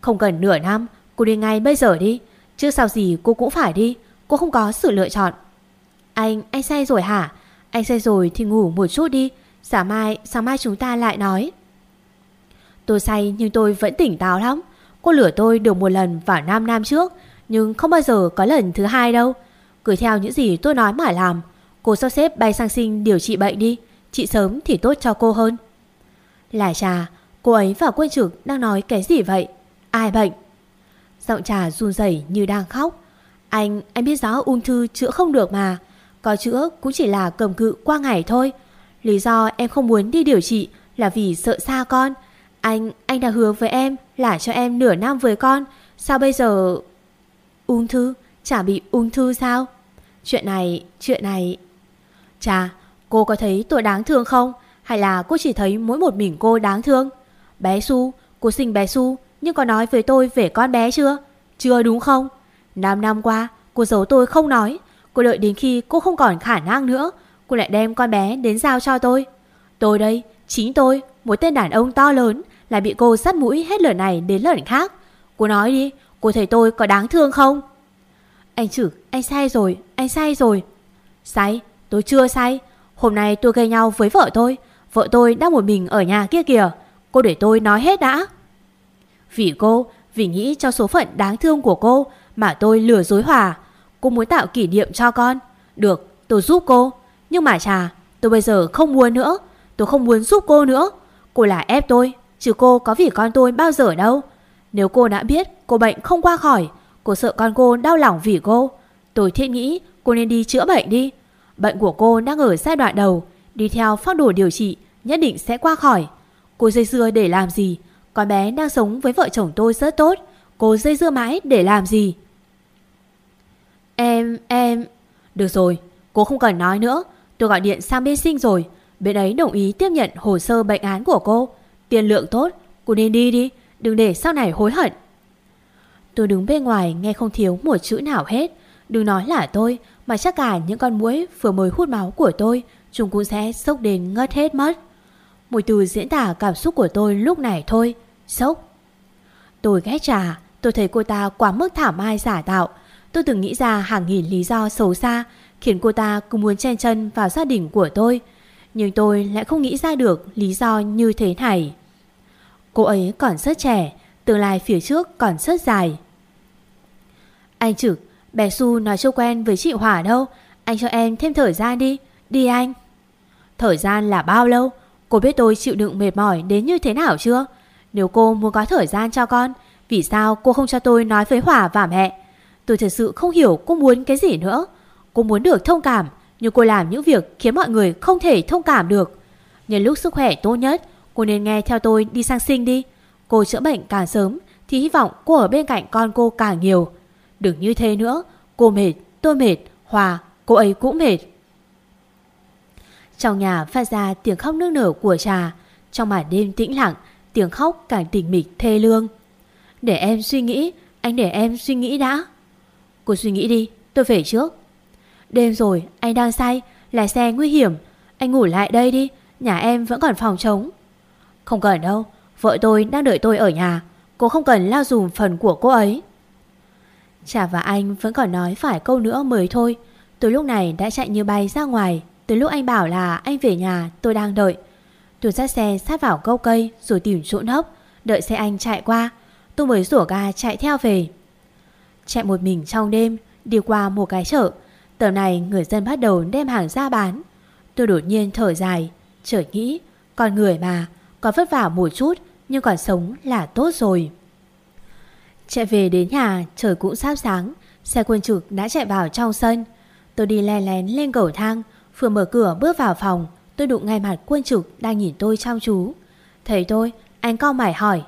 Không cần nửa năm, cô đi ngay bây giờ đi. Chứ sao gì cô cũng phải đi, cô không có sự lựa chọn. Anh, anh say rồi hả? Anh say rồi thì ngủ một chút đi, sáng mai, sáng mai chúng ta lại nói. Tôi say nhưng tôi vẫn tỉnh táo lắm. Cô lửa tôi được một lần vào 5 năm trước, nhưng không bao giờ có lần thứ hai đâu. Cứ theo những gì tôi nói mà làm. Cô sắp xếp bay sang sinh điều trị bệnh đi, chị sớm thì tốt cho cô hơn. Là trà, cô ấy và quân trực đang nói cái gì vậy? Ai bệnh? Giọng trà run rẩy như đang khóc. Anh, anh biết rõ ung thư chữa không được mà. Có chữa cũng chỉ là cầm cự qua ngày thôi. Lý do em không muốn đi điều trị là vì sợ xa con. Anh, anh đã hứa với em là cho em nửa năm với con. Sao bây giờ... Ung thư? Chả bị ung thư sao? Chuyện này, chuyện này... Chà, cô có thấy tôi đáng thương không? Hay là cô chỉ thấy mỗi một mình cô đáng thương? Bé Su, cô sinh bé Su nhưng có nói với tôi về con bé chưa? Chưa đúng không? 5 năm qua, cô giấu tôi không nói. Cô đợi đến khi cô không còn khả năng nữa, cô lại đem con bé đến giao cho tôi. Tôi đây, chính tôi, một tên đàn ông to lớn, lại bị cô sắt mũi hết lần này đến lần khác. Cô nói đi, cô thấy tôi có đáng thương không? Anh chử, anh sai rồi, anh sai rồi. Sai? Tôi chưa sai. Hôm nay tôi gây nhau với vợ tôi. Vợ tôi đang một mình ở nhà kia kìa. Cô để tôi nói hết đã. Vì cô, vì nghĩ cho số phận đáng thương của cô mà tôi lừa dối Hòa. Cô muốn tạo kỷ niệm cho con. Được, tôi giúp cô. Nhưng mà chà, tôi bây giờ không muốn nữa. Tôi không muốn giúp cô nữa. Cô là ép tôi, chứ cô có vì con tôi bao giờ đâu. Nếu cô đã biết cô bệnh không qua khỏi, cô sợ con cô đau lòng vì cô. Tôi thiết nghĩ cô nên đi chữa bệnh đi. Bệnh của cô đang ở giai đoạn đầu, đi theo phác đồ điều trị nhất định sẽ qua khỏi. Cô dây dưa để làm gì? Con bé đang sống với vợ chồng tôi rất tốt. Cô dây dưa mãi để làm gì? Em, em... Được rồi, cô không cần nói nữa. Tôi gọi điện sang bên sinh rồi. Bên ấy đồng ý tiếp nhận hồ sơ bệnh án của cô. Tiền lượng tốt, cô nên đi đi. Đừng để sau này hối hận. Tôi đứng bên ngoài nghe không thiếu một chữ nào hết. Đừng nói là tôi, mà chắc cả những con muỗi vừa mới hút máu của tôi, chúng cũng sẽ sốc đến ngất hết mất. Một từ diễn tả cảm xúc của tôi lúc này thôi, sốc. Tôi ghét trà, tôi thấy cô ta quá mức thảm ai giả tạo. Tôi từng nghĩ ra hàng nghìn lý do xấu xa khiến cô ta cứ muốn chen chân vào gia đình của tôi. Nhưng tôi lại không nghĩ ra được lý do như thế này. Cô ấy còn rất trẻ, tương lai phía trước còn rất dài. Anh Trực, bé Su nói chưa quen với chị Hỏa đâu. Anh cho em thêm thời gian đi, đi anh. Thời gian là bao lâu? Cô biết tôi chịu đựng mệt mỏi đến như thế nào chưa? Nếu cô muốn có thời gian cho con, vì sao cô không cho tôi nói với Hỏa và mẹ? Tôi thật sự không hiểu cô muốn cái gì nữa. Cô muốn được thông cảm, nhưng cô làm những việc khiến mọi người không thể thông cảm được. Nhân lúc sức khỏe tốt nhất, cô nên nghe theo tôi đi sang sinh đi. Cô chữa bệnh càng sớm thì hy vọng cô ở bên cạnh con cô càng nhiều. Đừng như thế nữa, cô mệt, tôi mệt, Hòa, cô ấy cũng mệt. Trong nhà phát ra tiếng khóc nước nở của trà, trong màn đêm tĩnh lặng, tiếng khóc càng tỉnh mịch thê lương. Để em suy nghĩ, anh để em suy nghĩ đã. Cô suy nghĩ đi, tôi về trước. Đêm rồi, anh đang say, lái xe nguy hiểm. Anh ngủ lại đây đi, nhà em vẫn còn phòng trống. Không cần đâu, vợ tôi đang đợi tôi ở nhà. Cô không cần lao dùm phần của cô ấy. Chả và anh vẫn còn nói phải câu nữa mới thôi. Tôi lúc này đã chạy như bay ra ngoài. Từ lúc anh bảo là anh về nhà, tôi đang đợi. Tôi dắt xe sát vào câu cây rồi tìm chỗ nấp, đợi xe anh chạy qua. Tôi mới rủa ga chạy theo về. Chạy một mình trong đêm, đi qua một cái chợ. tờ này người dân bắt đầu đem hàng ra bán. Tôi đột nhiên thở dài, chợt nghĩ, con người mà, có vất vả một chút nhưng còn sống là tốt rồi. Chạy về đến nhà, trời cũng sắp sáng, xe quân trực đã chạy vào trong sân. Tôi đi lén lén lên cầu thang, vừa mở cửa bước vào phòng, tôi đụng ngay mặt quân trực đang nhìn tôi chăm chú. Thấy tôi, anh cao mải hỏi,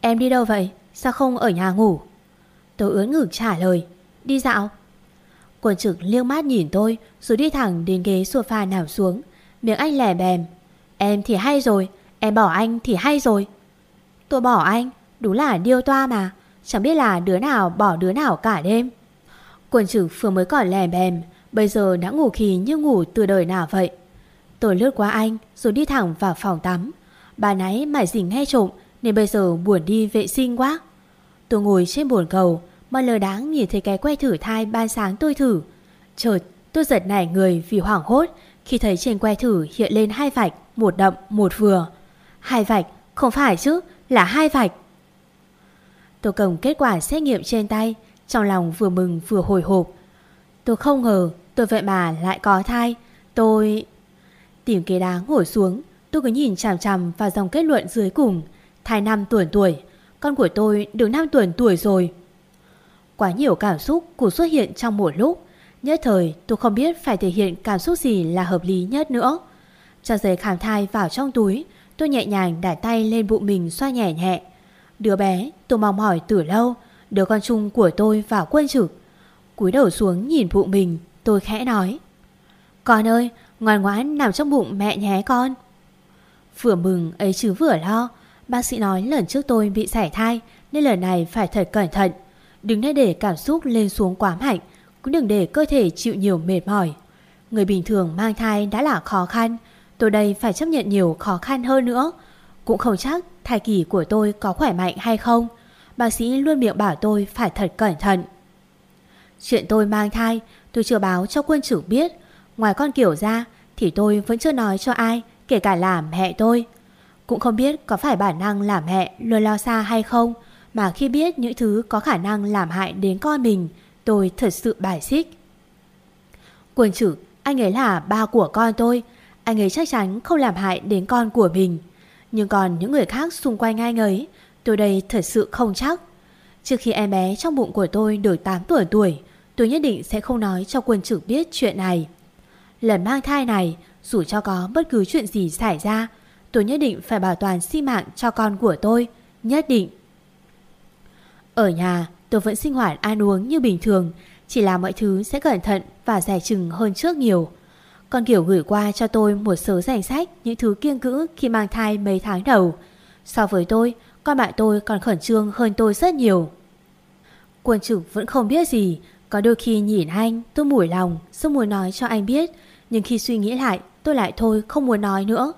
em đi đâu vậy, sao không ở nhà ngủ? Tôi ướn ngực trả lời, đi dạo. Quân trực liếc mắt nhìn tôi rồi đi thẳng đến ghế sofa nào xuống, miệng anh lẻ bèm. Em thì hay rồi, em bỏ anh thì hay rồi. Tôi bỏ anh, đúng là điêu toa mà, chẳng biết là đứa nào bỏ đứa nào cả đêm. Quân trực vừa mới còn lẻ bèm, bây giờ đã ngủ khí như ngủ từ đời nào vậy. Tôi lướt qua anh rồi đi thẳng vào phòng tắm. Bà nãy mải dình nghe trộm nên bây giờ buồn đi vệ sinh quá. Tôi ngồi trên bồn cầu mà lờ đáng nhìn thấy cái que thử thai ban sáng tôi thử. Chợt tôi giật nảy người vì hoảng hốt khi thấy trên que thử hiện lên hai vạch, một đậm, một vừa. Hai vạch, không phải chứ, là hai vạch. Tôi cầm kết quả xét nghiệm trên tay, trong lòng vừa mừng vừa hồi hộp. Tôi không ngờ tôi vậy mà lại có thai. Tôi... Tìm cái đá ngồi xuống, tôi cứ nhìn chằm chằm vào dòng kết luận dưới cùng. Thai năm tuần tuổi, con của tôi được 5 tuần tuổi rồi. Quá nhiều cảm xúc cũng xuất hiện trong một lúc. Nhất thời, tôi không biết phải thể hiện cảm xúc gì là hợp lý nhất nữa. Cho giấy khám thai vào trong túi, Tôi nhẹ nhàng đặt tay lên bụng mình xoa nhẹ nhẹ Đứa bé, tôi mong mỏi từ lâu, Đứa con chung của tôi vào quân trực cúi đầu xuống nhìn bụng mình, Tôi khẽ nói, Con ơi, ngoan ngoãn nằm trong bụng mẹ nhé con Vừa mừng, ấy chứ vừa lo Bác sĩ nói lần trước tôi bị sảy thai, Nên lần này phải thật cẩn thận. Đừng nên để cảm xúc lên xuống quá mạnh, Cũng đừng để cơ thể chịu nhiều mệt mỏi. Người bình thường mang thai đã là khó khăn, Tôi đây phải chấp nhận nhiều khó khăn hơn nữa. Cũng không chắc thai kỳ của tôi có khỏe mạnh hay không, Bác sĩ luôn miệng bảo tôi phải thật cẩn thận. Chuyện tôi mang thai, Tôi chưa báo cho quân chủ biết. Ngoài con kiểu ra, Thì tôi vẫn chưa nói cho ai, Kể cả là mẹ tôi. Cũng không biết có phải bản năng làm mẹ luôn lo xa hay không, Mà khi biết những thứ có khả năng làm hại đến con mình, Tôi thật sự bài xích. Quân chữ Anh ấy là ba của con tôi. Anh ấy chắc chắn không làm hại đến con của mình. Nhưng còn những người khác xung quanh anh ấy, Tôi đây thật sự không chắc. Trước khi em bé trong bụng của tôi được 8 tuổi tuổi, Tôi nhất định sẽ không nói cho quân trưởng biết chuyện này. Lần mang thai này, Dù cho có bất cứ chuyện gì xảy ra Tôi nhất định phải bảo toàn sinh mạng cho con của tôi, Nhất định. Ở nhà, tôi vẫn sinh hoạt ăn uống như bình thường, Chỉ là mọi thứ sẽ cẩn thận và rẻ chừng hơn trước nhiều. Con kiều gửi qua cho tôi một số danh sách Những thứ kiêng cữ khi mang thai mấy tháng đầu. So với tôi, Con bạn tôi còn khẩn trương hơn tôi rất nhiều. Quân trực vẫn không biết gì, Có đôi khi nhìn anh, tôi mủi lòng, Rất muốn nói cho anh biết, Nhưng khi suy nghĩ lại, tôi lại thôi không muốn nói nữa.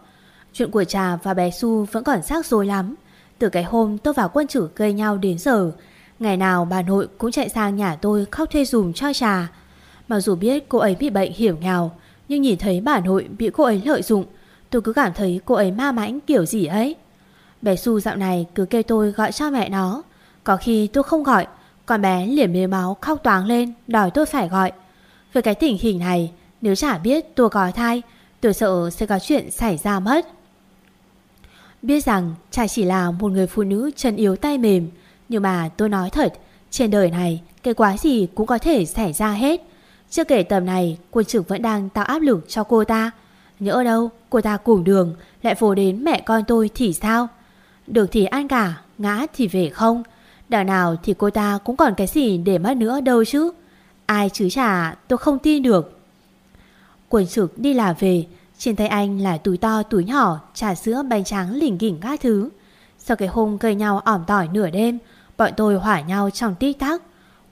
Chuyện của Trà và bé Su vẫn còn xác rối lắm. Từ cái hôm tôi và quân chủ gây nhau đến giờ, Ngày nào bà nội cũng chạy sang nhà tôi khóc thuê dùm cho Trà Mặc dù biết cô ấy bị bệnh hiểm nghèo, Nhưng nhìn thấy bà nội bị cô ấy lợi dụng, Tôi cứ cảm thấy cô ấy ma mãnh kiểu gì ấy. Bé Su dạo này cứ kêu tôi gọi cho mẹ nó. Có khi tôi không gọi, Con bé liền mê máu khóc toáng lên, Đòi tôi phải gọi. Với cái tình hình này, Nếu chả biết tôi có thai, Tôi sợ sẽ có chuyện xảy ra mất. Biết rằng Chả chỉ là một người phụ nữ chân yếu tay mềm, Nhưng mà tôi nói thật, Trên đời này, Cái quái gì cũng có thể xảy ra hết. Chưa kể tầm này, Quân trưởng vẫn đang tạo áp lực cho cô ta. Nhỡ đâu, cô ta cùng đường, Lại phổ đến mẹ con tôi thì sao? Được thì ăn cả, Ngã thì về không? Đằng nào thì cô ta cũng còn cái gì để mất nữa đâu chứ? Ai chứ chả, tôi không tin được. Quần trực đi là về trên tay anh là túi to túi nhỏ Trà sữa bánh tráng lỉnh kỉnh các thứ. Sau cái hôm gây nhau ỏm tỏi nửa đêm, Bọn tôi hỏa nhau trong tích tắc.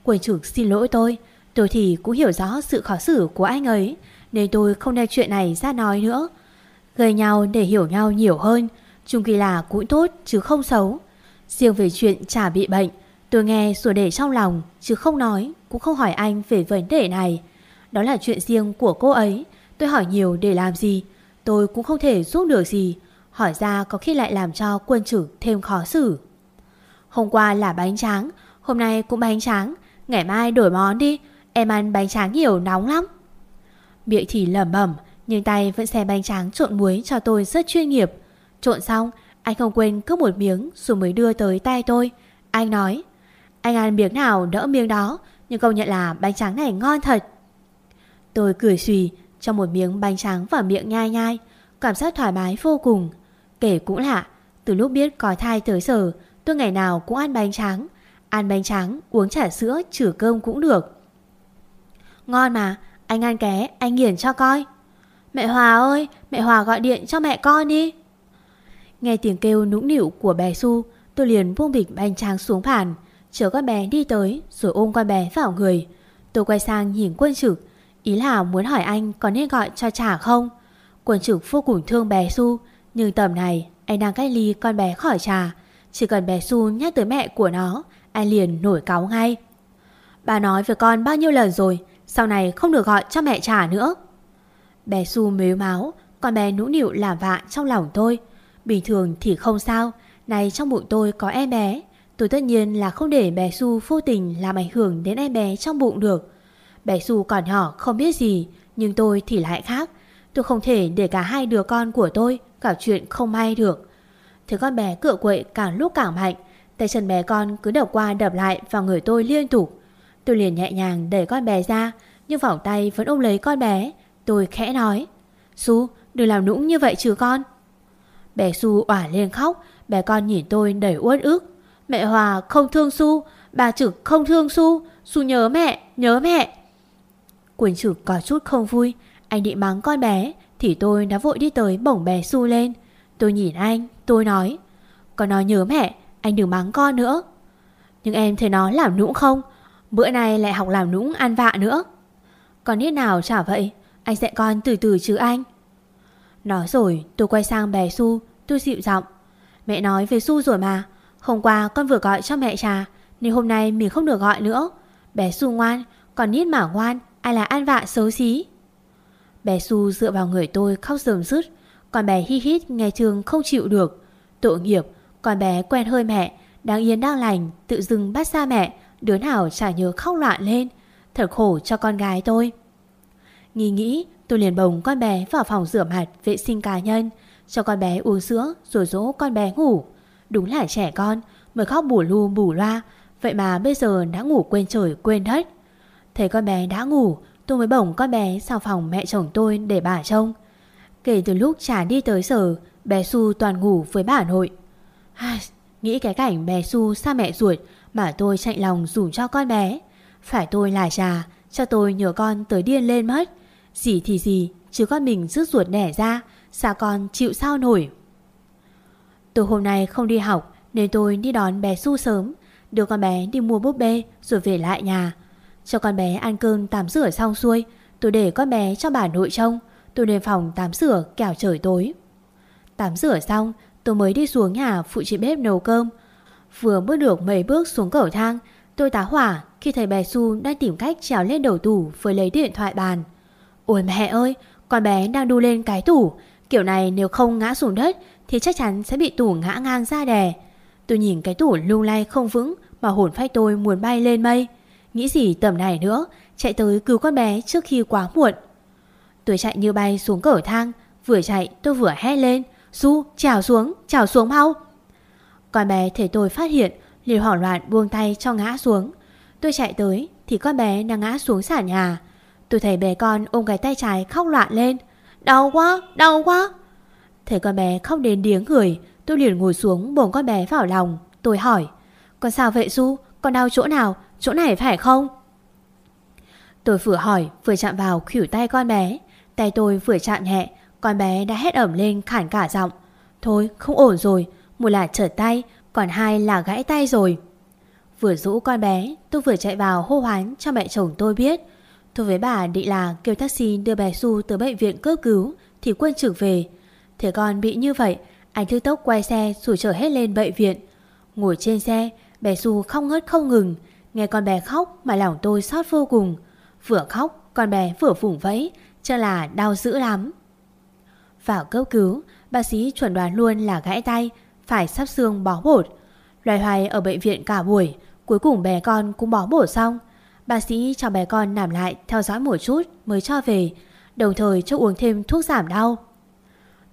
Quần trực xin lỗi tôi Tôi thì cũng hiểu rõ sự khó xử của anh ấy, Nên tôi không đem chuyện này ra nói nữa. Gây nhau để hiểu nhau nhiều hơn, Chung kỳ là cũng tốt chứ không xấu. Riêng về chuyện chả bị bệnh, Tôi nghe rồi để trong lòng, Chứ không nói, cũng không hỏi anh về vấn đề này. Đó là chuyện riêng của cô ấy Tôi hỏi nhiều để làm gì Tôi cũng không thể giúp được gì. Hỏi ra có khi lại làm cho quân chủ thêm khó xử. Hôm qua là bánh tráng Hôm nay cũng bánh tráng. Ngày mai đổi món đi Em ăn bánh tráng nhiều nóng lắm. Miệng thì lẩm bẩm Nhưng tay vẫn xem bánh tráng trộn muối cho tôi rất chuyên nghiệp. Trộn xong anh không quên cướp một miếng rồi mới đưa tới tay tôi. Anh nói, anh ăn miếng nào đỡ miếng đó, nhưng công nhận là bánh tráng này ngon thật. Tôi cười xùy cho một miếng bánh tráng vào miệng nhai nhai, cảm giác thoải mái vô cùng. Kể cũng lạ, từ lúc biết có thai tới giờ, tôi ngày nào cũng ăn bánh tráng. Ăn bánh tráng, uống trà sữa, chử cơm cũng được. Ngon mà, anh ăn ké, anh nghiền cho coi. Mẹ Hòa ơi, mẹ Hòa gọi điện cho mẹ con đi. Nghe tiếng kêu nũng nịu của bé Su Tôi liền buông bịch bánh tráng xuống bàn Chờ con bé đi tới Rồi ôm con bé vào người Tôi quay sang nhìn quân trực Ý là muốn hỏi anh có nên gọi cho trả không? Quân trực vô cùng thương bé Su Nhưng tầm này, anh đang cách ly con bé khỏi trà. Chỉ cần bé Su nhắc tới mẹ của nó, Anh liền nổi cáu ngay. Bà nói với con bao nhiêu lần rồi, Sau này không được gọi cho mẹ trả nữa. Bé Su mếu máu, Con bé nũng nịu làm vạ trong lòng tôi. Bình thường thì không sao Này trong bụng tôi có em bé. Tôi tất nhiên là không để bé Su vô tình Làm ảnh hưởng đến em bé trong bụng được. Bé Su còn nhỏ không biết gì Nhưng tôi thì lại khác. Tôi không thể để cả hai đứa con của tôi Gặp chuyện không may được. Thế con bé cựa quậy càng lúc càng mạnh Tay chân bé con cứ đập qua đập lại Vào người tôi liên tục. Tôi liền nhẹ nhàng đẩy con bé ra Nhưng vòng tay vẫn ôm lấy con bé. Tôi khẽ nói Su Đừng làm nũng như vậy chứ con. Bé Su ỏa lên khóc Bé con nhìn tôi đầy uất ức. Mẹ Hòa không thương Su Bà Trực không thương Su Su nhớ mẹ, nhớ mẹ. Quỳnh Trực có chút không vui. Anh định mắng con bé Thì tôi đã vội đi tới bổng bé Su lên. Tôi nhìn anh, tôi nói Con nói nhớ mẹ, anh đừng mắng con nữa. Nhưng em thấy nó làm nũng không? Bữa nay lại học làm nũng ăn vạ nữa. Con biết nào chả vậy Anh sẽ con từ từ chứ anh. Nói rồi tôi quay sang bé Su Tôi dịu giọng Mẹ nói về Su rồi mà Hôm qua con vừa gọi cho mẹ trà Nên hôm nay mình không được gọi nữa. Bé Su ngoan Còn nít mà ngoan Ai là an vạ xấu xí? Bé Su dựa vào người tôi khóc rơm rứt. Còn bé hi hít nghe trường không chịu được. Tội nghiệp, Con bé quen hơi mẹ Đang yên đang lành, Tự dưng bắt xa mẹ, Đứa nào chả nhớ khóc loạn lên. Thật khổ cho con gái tôi. Nghĩ nghĩ, tôi liền bồng con bé vào phòng rửa mặt, Vệ sinh cá nhân, Cho con bé uống sữa rồi dỗ con bé ngủ. Đúng là trẻ con, Mới khóc bù lu bù loa, Vậy mà bây giờ đã ngủ quên trời quên đất. Thấy con bé đã ngủ, Tôi mới bổng con bé sang phòng mẹ chồng tôi để bà trông. Kể từ lúc trả đi tới giờ Bé Su toàn ngủ với bà nội. Nghĩ cái cảnh bé Su xa mẹ ruột Mà tôi chạy lòng rủ cho con bé. Phải tôi là trà, Cho tôi nhờ con tới điên lên mất. Gì thì gì, Chứ con mình rước ruột đẻ ra, Sao con chịu sao nổi? Tôi hôm nay không đi học, Nên tôi đi đón bé Su sớm. Đưa con bé đi mua búp bê, Rồi về lại nhà. Cho con bé ăn cơm tắm rửa xong xuôi, Tôi để con bé cho bà nội trông, Tôi lên phòng tắm rửa kẻo trời tối. Tắm rửa xong, Tôi mới đi xuống nhà phụ chị bếp nấu cơm. Vừa bước được mấy bước xuống cầu thang, Tôi tá hỏa khi thấy bé Su đang tìm cách trèo lên đầu tủ với lấy điện thoại bàn. Ôi mẹ ơi, Con bé đang đu lên cái tủ, Kiểu này nếu không ngã xuống đất Thì chắc chắn sẽ bị tủ ngã ngang ra đè. Tôi nhìn cái tủ lung lay không vững Mà hồn phách tôi muốn bay lên mây. Nghĩ gì tầm này nữa, Chạy tới cứu con bé trước khi quá muộn. Tôi chạy như bay xuống cầu thang, Vừa chạy tôi vừa hét lên Su trào xuống trào xuống mau. Con bé thấy tôi phát hiện, liền hoảng loạn buông tay cho ngã xuống. Tôi chạy tới, Thì con bé đang ngã xuống sàn nhà. Tôi thấy bé con ôm cái tay trái khóc loạn lên, Đau quá đau quá. Thấy con bé khóc đến điếng người, Tôi liền ngồi xuống bồng con bé vào lòng. Tôi hỏi, Con sao vậy Du Con đau chỗ nào? Chỗ này phải không? Tôi vừa hỏi, vừa chạm vào khỉu tay con bé. Tay tôi vừa chạm nhẹ, Con bé đã hét ẩm lên khản cả giọng. Thôi, không ổn rồi, Một là trở tay, Còn hai là gãy tay rồi. Vừa rũ con bé, Tôi vừa chạy vào hô hoán cho mẹ chồng tôi biết. Tôi với bà định là kêu taxi đưa bé Su từ bệnh viện cấp cứu, Thì quân trực về. Thế con bị như vậy, Anh thư tốc quay xe rồi trở hết lên bệnh viện. Ngồi trên xe, Bé Su không ngớt không ngừng. Nghe con bé khóc mà lòng tôi xót vô cùng. Vừa khóc, con bé vừa vùng vẫy Cho là đau dữ lắm. Vào cấp cứu, Bác sĩ chuẩn đoán luôn là gãy tay, Phải sắp xương bó bột. Loài hoài ở bệnh viện cả buổi, Cuối cùng bé con cũng bó bổ xong. Bác sĩ cho bé con nằm lại theo dõi một chút mới cho về, Đồng thời cho uống thêm thuốc giảm đau.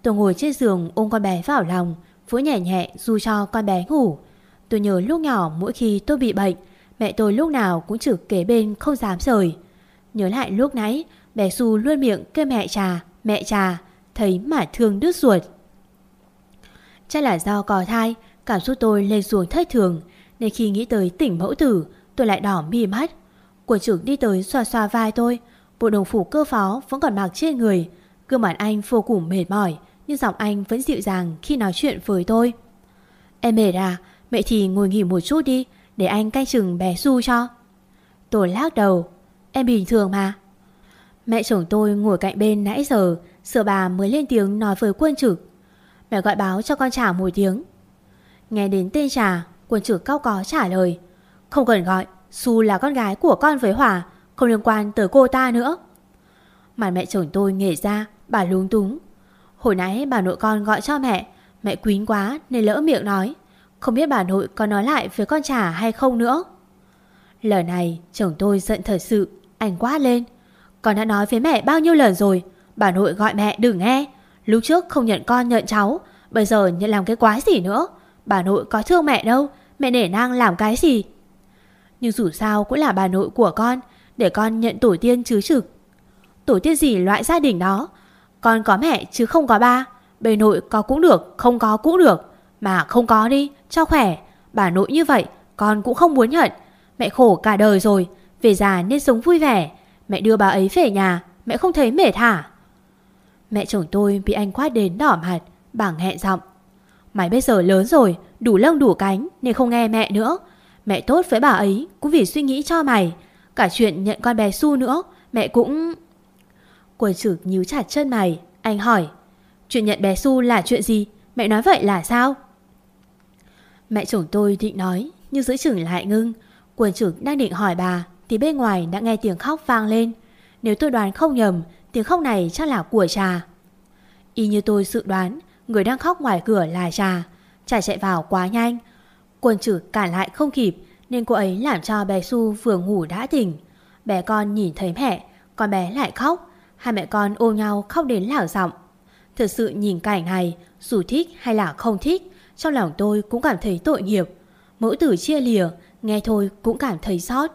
Tôi ngồi trên giường ôm con bé vào lòng Vỗ nhẹ nhẹ du cho con bé ngủ. Tôi nhớ lúc nhỏ mỗi khi tôi bị bệnh Mẹ tôi lúc nào cũng trực kế bên không dám rời. Nhớ lại lúc nãy, Bé Su luôn miệng kêu mẹ trà Mẹ trà, Thấy mà thương đứt ruột. Chắc là do có thai, Cảm xúc tôi lên xuống thất thường, Nên khi nghĩ tới tỉnh mẫu tử, Tôi lại đỏ mi mắt. Của trưởng đi tới xoa xoa vai tôi, Bộ đồng phục cơ phó vẫn còn mặc trên người, Gương mặt anh vô cùng mệt mỏi, Nhưng giọng anh vẫn dịu dàng khi nói chuyện với tôi. Em mệt à? Mẹ thì ngồi nghỉ một chút đi để anh canh chừng bé Su cho. Tôi lắc đầu. Em bình thường mà. Mẹ chồng tôi ngồi cạnh bên nãy giờ, Sợ bà mới lên tiếng nói với quân trực Mẹ gọi báo cho con trả một tiếng. Nghe đến tên trả Quân trực cao có trả lời. Không cần gọi, Su là con gái của con với Hỏa Không liên quan tới cô ta nữa. Mặt mẹ chồng tôi nghề ra, Bà lúng túng. Hồi nãy bà nội con gọi cho mẹ Mẹ quý quá nên lỡ miệng nói. Không biết bà nội có nói lại với con trả hay không nữa. Lời này, chồng tôi giận thật sự, Anh quát lên. Con đã nói với mẹ bao nhiêu lần rồi, Bà nội gọi mẹ đừng nghe. Lúc trước không nhận con, nhận cháu, Bây giờ nhận làm cái quái gì nữa? Bà nội có thương mẹ đâu, Mẹ nể nang làm cái gì? Nhưng dù sao cũng là bà nội của con, Để con nhận tổ tiên chứ trực Tổ tiên gì loại gia đình đó? Con có mẹ chứ không có ba, Bề nội có cũng được, Không có cũng được. Mà không có đi, Cho khỏe. Bà nội như vậy, Con cũng không muốn nhận. Mẹ khổ cả đời rồi, Về già nên sống vui vẻ. Mẹ đưa bà ấy về nhà, Mẹ không thấy mệt hả? Mẹ chồng tôi bị anh quát đến đỏ mặt Bảng hẹn giọng. Mày bây giờ lớn rồi, Đủ lông đủ cánh Nên không nghe mẹ nữa. Mẹ tốt với bà ấy Cũng vì suy nghĩ cho mày. Cả chuyện nhận con bé Su nữa, Mẹ cũng... Quần trực nhíu chặt chân mày, Anh hỏi. Chuyện nhận bé Su là chuyện gì? Mẹ nói vậy là sao? Mẹ chồng tôi định nói, Nhưng giữ trưởng lại ngưng. Quần trưởng đang định hỏi bà, Thì bên ngoài đã nghe tiếng khóc vang lên. Nếu tôi đoán không nhầm, Tiếng khóc này chắc là của trà Y như tôi dự đoán, Người đang khóc ngoài cửa là trà Trà chạy vào quá nhanh. Quần trưởng cản lại không kịp, Nên cô ấy làm cho bé Su vừa ngủ đã tỉnh. Bé con nhìn thấy mẹ, Con bé lại khóc. Hai mẹ con ôm nhau khóc đến lảo giọng. Thật sự nhìn cảnh này, Dù thích hay là không thích trong lòng tôi cũng cảm thấy tội nghiệp. Mẫu tử chia lìa, Nghe thôi cũng cảm thấy xót.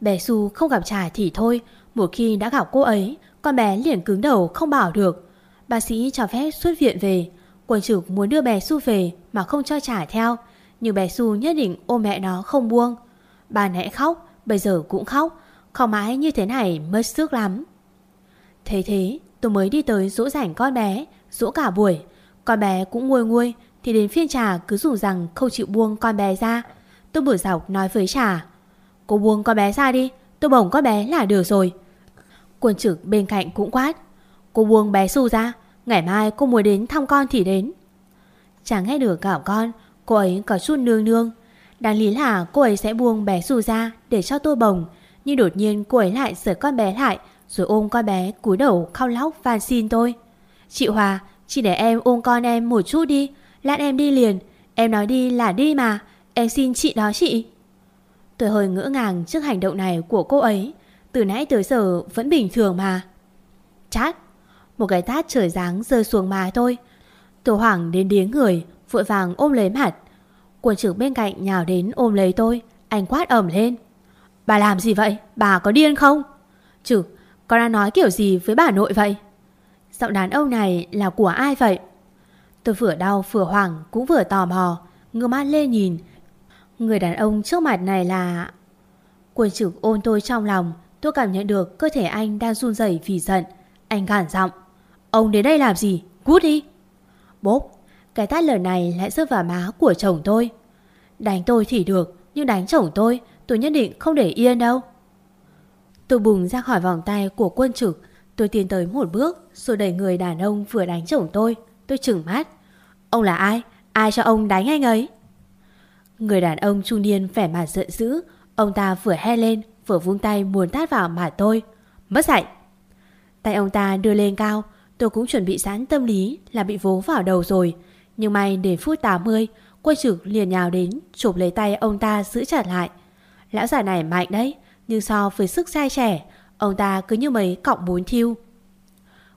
Bé Su không gặp trà thì thôi, Một khi đã gặp cô ấy, Con bé liền cứng đầu không bảo được. Bác sĩ cho phép xuất viện về. Quân trực muốn đưa bé Su về Mà không cho trả theo, Nhưng bé Su nhất định ôm mẹ nó không buông. Bà nãy khóc, Bây giờ cũng khóc, Không mãi như thế này mất sức lắm. Thế thế, tôi mới đi tới dỗ rảnh con bé Dỗ cả buổi. Con bé cũng nguôi nguôi, Thì đến phiên trà cứ rủ rằng không chịu buông con bé ra. Tôi bửa dọc nói với trà, Cô buông con bé ra đi, Tôi bổng con bé là được rồi. Quân trực bên cạnh cũng quát, Cô buông bé Su ra, Ngày mai cô muốn đến thăm con thì đến. Chẳng nghe được cả con, Cô ấy có chút nương nương. Đáng lý là cô ấy sẽ buông bé Su ra Để cho tôi bồng Nhưng đột nhiên cô ấy lại sửa con bé lại, Rồi ôm con bé cúi đầu khao lóc van xin tôi. Chị Hòa Chị để em ôm con em một chút đi Lát em đi liền. Em nói đi là đi mà. Em xin chị đó chị. Tôi hơi ngỡ ngàng trước hành động này của cô ấy. Từ nãy tới giờ vẫn bình thường mà. Chát Một cái tát trời giáng rơi xuống má tôi. Tôi hoảng đến điếng người Vội vàng ôm lấy mặt. Quân trưởng bên cạnh nhào đến ôm lấy tôi Anh quát ẩm lên. Bà làm gì vậy? Bà có điên không? chử, con đã nói kiểu gì với bà nội vậy? Giọng đàn ông này là của ai vậy? Tôi vừa đau vừa hoảng, cũng vừa tò mò, Ngơ mắt lên nhìn. Người đàn ông trước mặt này là... Quân trực ôn tôi trong lòng, Tôi cảm nhận được cơ thể anh đang run rẩy vì giận. Anh gản giọng. Ông đến đây làm gì? Cút đi! Bốp! Cái tát lời này lại rơi vào má của chồng tôi. Đánh tôi thì được, Nhưng đánh chồng tôi Tôi nhất định không để yên đâu. Tôi bùng ra khỏi vòng tay của quân trực Tôi tiến tới một bước, Rồi đẩy người đàn ông vừa đánh chồng tôi. Tôi chừng mắt. Ông là ai? Ai cho ông đánh anh ấy? Người đàn ông trung niên vẻ mặt giận dữ. Ông ta vừa he lên, Vừa vung tay muốn tát vào mặt tôi. Mất dạy Tay ông ta đưa lên cao. Tôi cũng chuẩn bị sẵn tâm lý là bị vố vào đầu rồi. Nhưng may đến phút 80 Quân trực liền nhào đến, Chụp lấy tay ông ta giữ chặt lại. Lão già này mạnh đấy, Nhưng so với sức trai trẻ Ông ta cứ như mấy cọng bốn thiêu.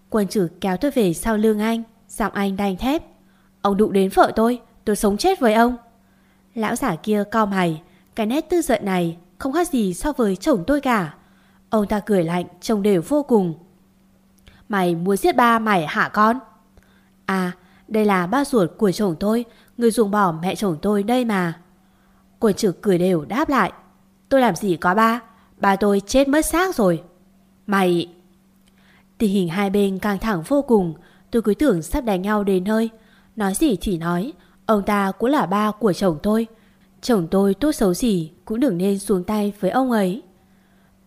Quân trực kéo tôi về sau lưng anh, Giọng anh đanh thép. Ông đụng đến vợ tôi Tôi sống chết với ông. Lão giả kia co mày, Cái nét tư giận này không khác gì so với chồng tôi cả. Ông ta cười lạnh, trông đều vô cùng. Mày muốn giết ba mày hả con? À đây là ba ruột của chồng tôi, Người dùng bỏ mẹ chồng tôi đây mà. Quân trực cười đều đáp lại. Tôi làm gì có ba? Ba tôi chết mất xác rồi. Mày. Tình hình hai bên căng thẳng vô cùng. Tôi cứ tưởng sắp đánh nhau đến nơi. Nói gì thì nói, Ông ta cũng là ba của chồng tôi. Chồng tôi tốt xấu gì Cũng đừng nên xuống tay với ông ấy.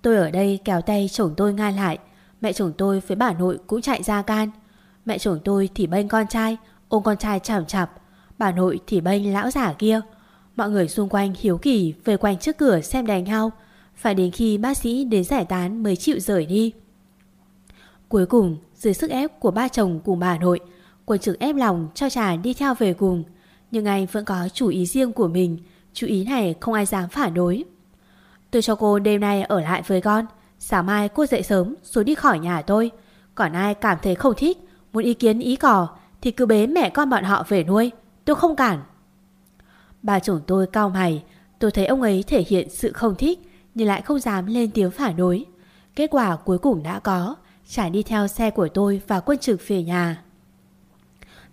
Tôi ở đây kéo tay chồng tôi ngăn lại. Mẹ chồng tôi với bà nội cũng chạy ra can. Mẹ chồng tôi thì bênh con trai, Ôm con trai chảm chạp. Bà nội thì bênh lão giả kia. Mọi người xung quanh hiếu kỳ về quanh trước cửa xem đánh nhau. Phải đến khi bác sĩ đến giải tán mới chịu rời đi. Cuối cùng, dưới sức ép của ba chồng cùng bà nội, Quân trực ép lòng cho trà đi theo về cùng. Nhưng anh vẫn có chủ ý riêng của mình, Chủ ý này không ai dám phản đối. Tôi cho cô đêm nay ở lại với con, Sáng mai cô dậy sớm rồi đi khỏi nhà tôi. Còn ai cảm thấy không thích, Muốn ý kiến ý cỏ Thì cứ bế mẹ con bọn họ về nuôi, Tôi không cản. Bà chồng tôi cao mày, Tôi thấy ông ấy thể hiện sự không thích nhưng lại không dám lên tiếng phản đối Kết quả cuối cùng đã có Trà đi theo xe của tôi và quân trực về nhà.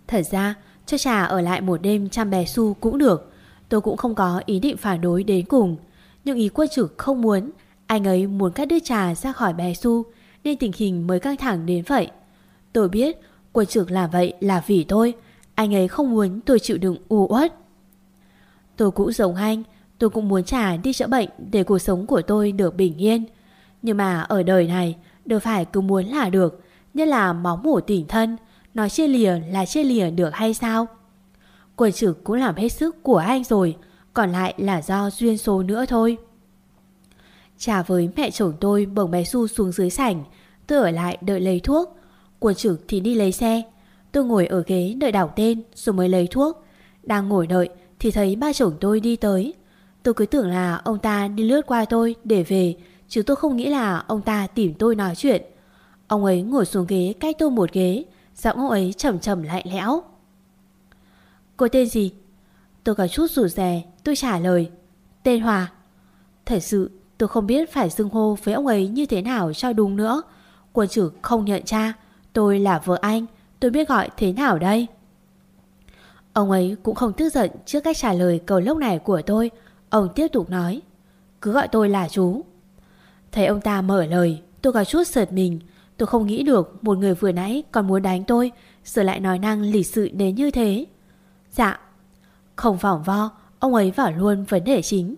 Thật ra, cho Trà ở lại một đêm chăm bé Su cũng được. Tôi cũng không có ý định phản đối đến cùng. Nhưng ý quân trực không muốn. Anh ấy muốn cắt đứa Trà ra khỏi bé Su nên tình hình mới căng thẳng đến vậy. Tôi biết quân trực làm vậy là vì tôi. Anh ấy không muốn tôi chịu đựng u uất. Tôi cũng giống anh. Tôi cũng muốn trả đi chữa bệnh để cuộc sống của tôi được bình yên. Nhưng mà ở đời này, đâu phải cứ muốn là được, nhất là máu mủ tình thân. Nói chia lìa là chia lìa được hay sao? Quần trực cũng làm hết sức của anh rồi Còn lại là do duyên số nữa thôi. Trả với mẹ chồng tôi bồng bé Su xuống dưới sảnh Tôi ở lại đợi lấy thuốc. Quần trực thì đi lấy xe. Tôi ngồi ở ghế đợi đảo tên Rồi mới lấy thuốc. Đang ngồi đợi thì thấy ba chồng tôi đi tới. Tôi cứ tưởng là ông ta đi lướt qua tôi để về, Chứ tôi không nghĩ là ông ta tìm tôi nói chuyện. Ông ấy ngồi xuống ghế cách tôi một ghế, Giọng ông ấy trầm trầm lạnh lẽo. Cô tên gì? Tôi có chút rủ rè, Tôi trả lời. Tên Hòa. Thật sự, tôi không biết phải xưng hô với ông ấy như thế nào cho đúng nữa. Quân trưởng không nhận cha, Tôi là vợ anh, Tôi biết gọi thế nào đây? Ông ấy cũng không tức giận trước cách trả lời cầu lốc này của tôi Ông tiếp tục nói, Cứ gọi tôi là chú. Thấy ông ta mở lời, Tôi có chút sợt mình. Tôi không nghĩ được một người vừa nãy còn muốn đánh tôi, Giờ lại nói năng lịch sự đến như thế. Dạ. Không vòng vo, Ông ấy vào luôn vấn đề chính.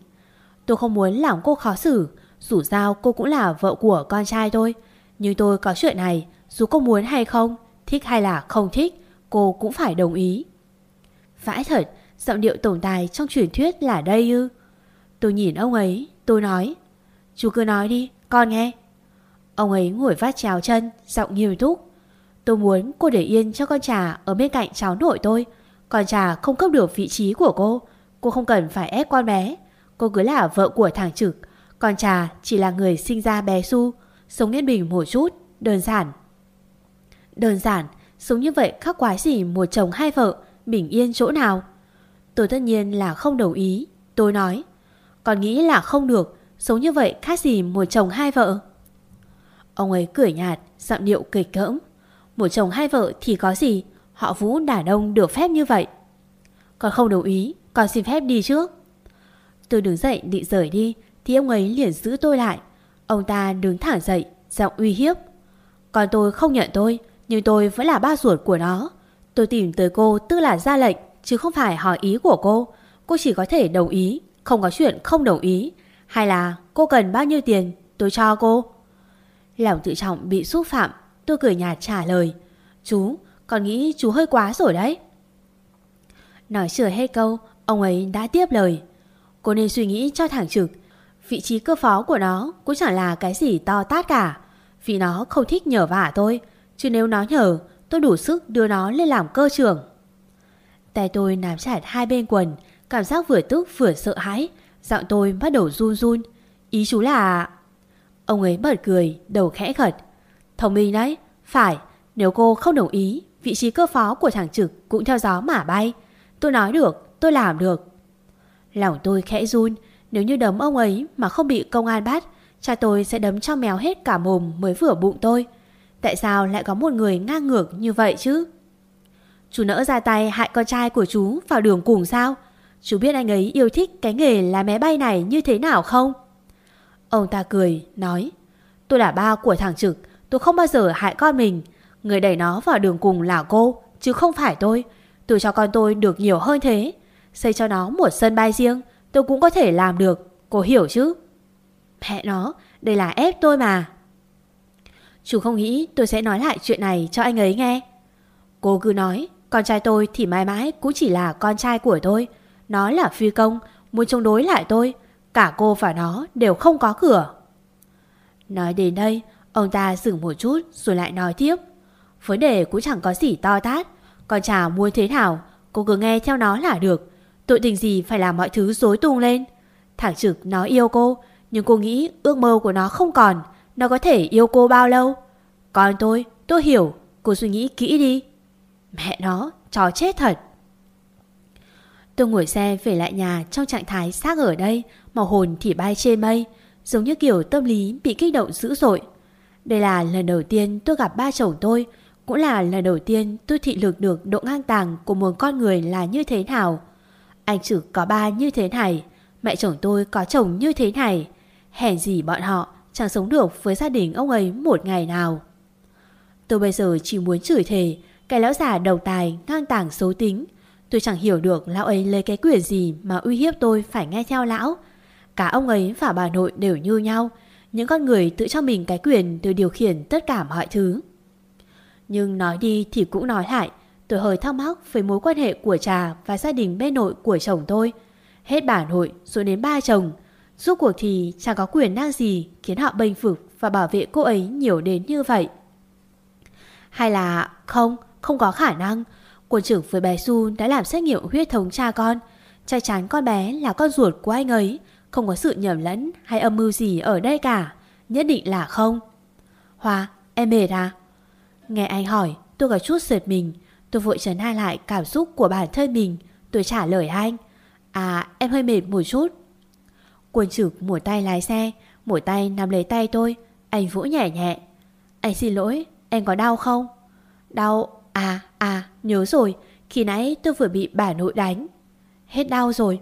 Tôi không muốn làm cô khó xử, Dù sao cô cũng là vợ của con trai tôi. Nhưng tôi có chuyện này, Dù cô muốn hay không, Thích hay là không thích, Cô cũng phải đồng ý. Vãi thật, Giọng điệu tồn tại trong truyền thuyết là đây ư? Tôi nhìn ông ấy Tôi nói Chú cứ nói đi con nghe Ông ấy ngồi vắt chéo chân, giọng nghiêm túc. Tôi muốn cô để yên cho con trà ở bên cạnh cháu nội tôi. Con trà không cấp được vị trí của cô. Cô không cần phải ép con bé. Cô cứ là vợ của thằng Trực. Con trà chỉ là người sinh ra bé Su. Sống yên bình một chút, đơn giản. Đơn giản, sống như vậy khác quái gì một chồng hai vợ, bình yên chỗ nào. Tôi tất nhiên là không đồng ý. Tôi nói, còn nghĩ là không được, sống như vậy khác gì một chồng hai vợ. Ông ấy cười nhạt, giọng điệu kịch cỡm. Một chồng hai vợ thì có gì, họ vũ đả đông được phép như vậy. còn không đồng ý, còn xin phép đi trước. Tôi đứng dậy định rời đi, thì ông ấy liền giữ tôi lại. Ông ta đứng thẳng dậy, giọng uy hiếp. Còn tôi không nhận tôi, nhưng tôi vẫn là ba ruột của nó. Tôi tìm tới cô tức là ra lệnh, chứ không phải hỏi ý của cô. Cô chỉ có thể đồng ý, không có chuyện không đồng ý. Hay là cô cần bao nhiêu tiền, tôi cho cô. Lòng tự trọng bị xúc phạm Tôi cười nhạt trả lời. Chú, con nghĩ chú hơi quá rồi đấy. Nói chưa hết câu Ông ấy đã tiếp lời. Cô nên suy nghĩ cho thẳng trực. Vị trí cơ phó của nó cũng chẳng là cái gì to tát cả. Vì nó không thích nhờ vả tôi Chứ nếu nó nhờ Tôi đủ sức đưa nó lên làm cơ trưởng. Tay tôi nắm chặt hai bên quần Cảm giác vừa tức vừa sợ hãi Giọng tôi bắt đầu run run Ý chú là Ông ấy bật cười, đầu khẽ gật. Thông minh đấy, phải, nếu cô không đồng ý, vị trí cơ phó của thằng trực cũng theo gió mà bay. Tôi nói được, tôi làm được. Lòng tôi khẽ run, nếu như đấm ông ấy mà không bị công an bắt, cha tôi sẽ đấm cho mèo hết cả mồm mới vừa bụng tôi. Tại sao lại có một người ngang ngược như vậy chứ? Chú nỡ ra tay hại con trai của chú vào đường cùng sao? Chú biết anh ấy yêu thích cái nghề lái máy bay này như thế nào không? Ông ta cười, nói Tôi là ba của thằng Trực Tôi không bao giờ hại con mình. Người đẩy nó vào đường cùng là cô Chứ không phải tôi. Tôi cho con tôi được nhiều hơn thế. Xây cho nó một sân bay riêng Tôi cũng có thể làm được. Cô hiểu chứ? Mẹ nó Đây là ép tôi mà. Chú không nghĩ tôi sẽ nói lại chuyện này cho anh ấy nghe? Cô cứ nói Con trai tôi thì mãi mãi cũng chỉ là con trai của tôi. Nó là phi công Muốn chống đối lại tôi Cả cô và nó đều không có cửa. Nói đến đây Ông ta dừng một chút rồi lại nói tiếp. Vấn đề cũng chẳng có gì to tát Con chả muốn thế nào Cô cứ nghe theo nó là được. Tội tình gì phải làm mọi thứ rối tung lên. Thẳng trực nó yêu cô Nhưng cô nghĩ ước mơ của nó không còn Nó có thể yêu cô bao lâu? Còn tôi, tôi hiểu Cô suy nghĩ kỹ đi. Mẹ nó, chó chết thật. Tôi ngồi xe về lại nhà trong trạng thái xác ở đây, mà hồn thì bay trên mây, giống như kiểu tâm lý bị kích động dữ dội. Đây là lần đầu tiên tôi gặp ba chồng tôi, cũng là lần đầu tiên tôi thị lực được độ ngang tàng của một con người là như thế nào. Anh trực có ba như thế này, mẹ chồng tôi có chồng như thế này. Hèn gì bọn họ chẳng sống được với gia đình ông ấy một ngày nào. Tôi bây giờ chỉ muốn chửi thề cái lão già đầu tài ngang tàng xấu tính. Tôi chẳng hiểu được lão ấy lấy cái quyền gì mà uy hiếp tôi phải nghe theo lão. Cả ông ấy và bà nội đều như nhau. Những con người tự cho mình cái quyền tự điều khiển tất cả mọi thứ. Nhưng nói đi thì cũng nói lại. Tôi hơi thắc mắc về mối quan hệ của trà và gia đình bên nội của chồng tôi. Hết bà nội rồi đến ba chồng. Rốt cuộc thì chẳng có quyền năng gì khiến họ bênh phục và bảo vệ cô ấy nhiều đến như vậy. Hay là không, không có khả năng. Quân trưởng với bé Su đã làm xét nghiệm huyết thống cha con. Chắc chắn con bé là con ruột của anh ấy. Không có sự nhầm lẫn hay âm mưu gì ở đây cả. Nhất định là không. Hoa, em mệt à? Nghe anh hỏi, tôi có chút sệt mình. Tôi vội trấn hai lại cảm xúc của bản thân mình. Tôi trả lời anh. À, em hơi mệt một chút. Quân trực một tay lái xe, một tay nắm lấy tay tôi. Anh vỗ nhẹ nhẹ. Anh xin lỗi, em có đau không? Đau, à, à, nhớ rồi. Khi nãy tôi vừa bị bà nội đánh. Hết đau rồi.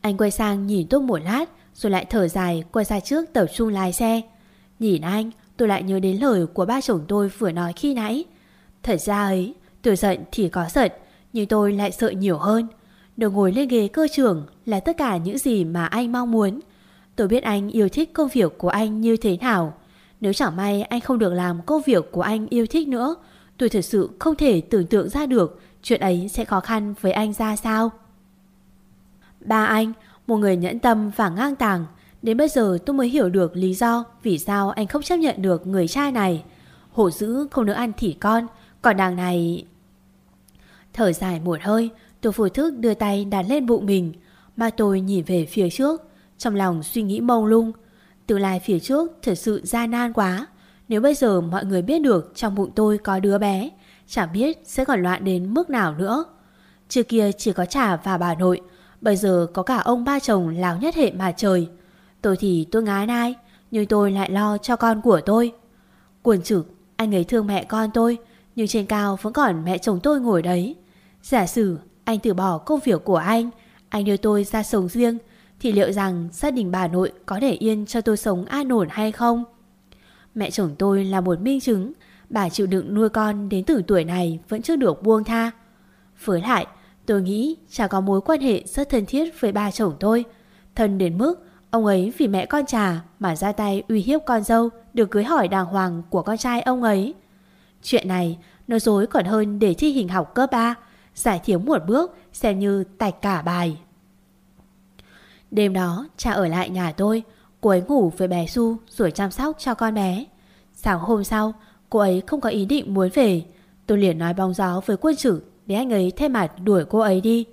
Anh quay sang nhìn tôi một lát, rồi lại thở dài quay ra trước tập trung lái xe. Nhìn anh, tôi lại nhớ đến lời của ba chồng tôi vừa nói khi nãy. Thật ra ấy, tôi giận thì có giận, nhưng tôi lại sợ nhiều hơn. Được ngồi lên ghế cơ trưởng là tất cả những gì mà anh mong muốn. Tôi biết anh yêu thích công việc của anh như thế nào. Nếu chẳng may anh không được làm công việc của anh yêu thích nữa, tôi thật sự không thể tưởng tượng ra được chuyện ấy sẽ khó khăn với anh ra sao. Ba anh, một người nhẫn tâm và ngang tàng, đến bây giờ tôi mới hiểu được lý do vì sao anh không chấp nhận được người trai này. Hổ dữ không nỡ ăn thỉ con, còn đằng này... Thở dài một hơi, tôi vô thức đưa tay đặt lên bụng mình, mà tôi nhìn về phía trước, trong lòng suy nghĩ mông lung. Tương lai phía trước thật sự gian nan quá. Nếu bây giờ mọi người biết được trong bụng tôi có đứa bé, chẳng biết sẽ còn loạn đến mức nào nữa. Trước kia chỉ có trả và bà nội, bây giờ có cả ông ba chồng láo nhất hệ mà trời. Tôi thì tôi ngái nai, nhưng tôi lại lo cho con của tôi. Quần trực, anh ấy thương mẹ con tôi, nhưng trên cao vẫn còn mẹ chồng tôi ngồi đấy. Giả sử anh từ bỏ công việc của anh, anh đưa tôi ra sống riêng, thì liệu rằng gia đình bà nội có để yên cho tôi sống an ổn hay không? Mẹ chồng tôi là một minh chứng, bà chịu đựng nuôi con đến từ tuổi này vẫn chưa được buông tha. Với lại, tôi nghĩ chả có mối quan hệ rất thân thiết với ba chồng tôi. Thân đến mức ông ấy vì mẹ con trà mà ra tay uy hiếp con dâu được cưới hỏi đàng hoàng của con trai ông ấy. Chuyện này nói dối còn hơn để thi hình học cấp 3, giải thiếu một bước xem như tạch cả bài. Đêm đó cha ở lại nhà tôi Cô ấy ngủ với bé Su Rồi chăm sóc cho con bé. Sáng hôm sau cô ấy không có ý định muốn về. Tôi liền nói bóng gió với quân sự Để anh ấy thêm mặt đuổi cô ấy đi.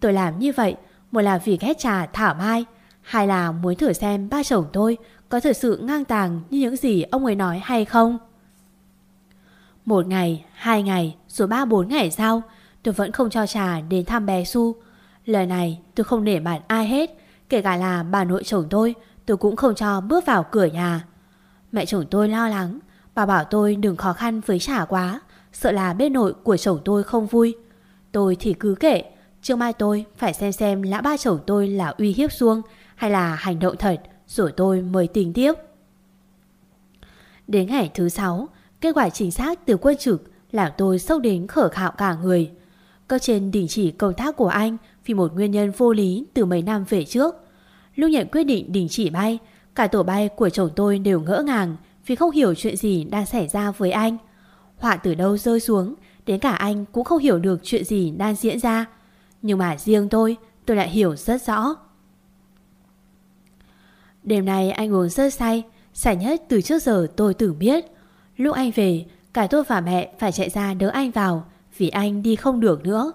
Tôi làm như vậy Một là vì ghét trà thảo mai Hai là muốn thử xem ba chồng tôi Có thực sự ngang tàng như những gì ông ấy nói hay không. Một ngày, hai ngày Rồi ba bốn ngày sau Tôi vẫn không cho trà đến thăm bé Su Lời này tôi không nể mặt ai hết Kể cả là bà nội chồng tôi Tôi cũng không cho bước vào cửa nhà. Mẹ chồng tôi lo lắng. Bà bảo tôi đừng khó khăn với trả quá. Sợ là bên nội của chồng tôi không vui. Tôi thì cứ kể Trước mai tôi phải xem xem lã ba chồng tôi là uy hiếp xuông Hay là hành động thật, Rồi tôi mới tính tiếp. Đến ngày thứ sáu, Kết quả chính xác từ quân trực Làm tôi sốc đến khở khạo cả người. Cấp trên đình chỉ công tác của anh vì một nguyên nhân vô lý từ mấy năm về trước. Lúc nhận quyết định đình chỉ bay, cả tổ bay của chồng tôi đều ngỡ ngàng vì không hiểu chuyện gì đang xảy ra với anh. Họa từ đâu rơi xuống, đến cả anh cũng không hiểu được chuyện gì đang diễn ra. Nhưng mà riêng tôi, tôi lại hiểu rất rõ. Đêm nay anh uống rất say, say nhất từ trước giờ tôi tưởng biết. Lúc anh về, cả tôi và mẹ phải chạy ra đỡ anh vào vì anh đi không được nữa.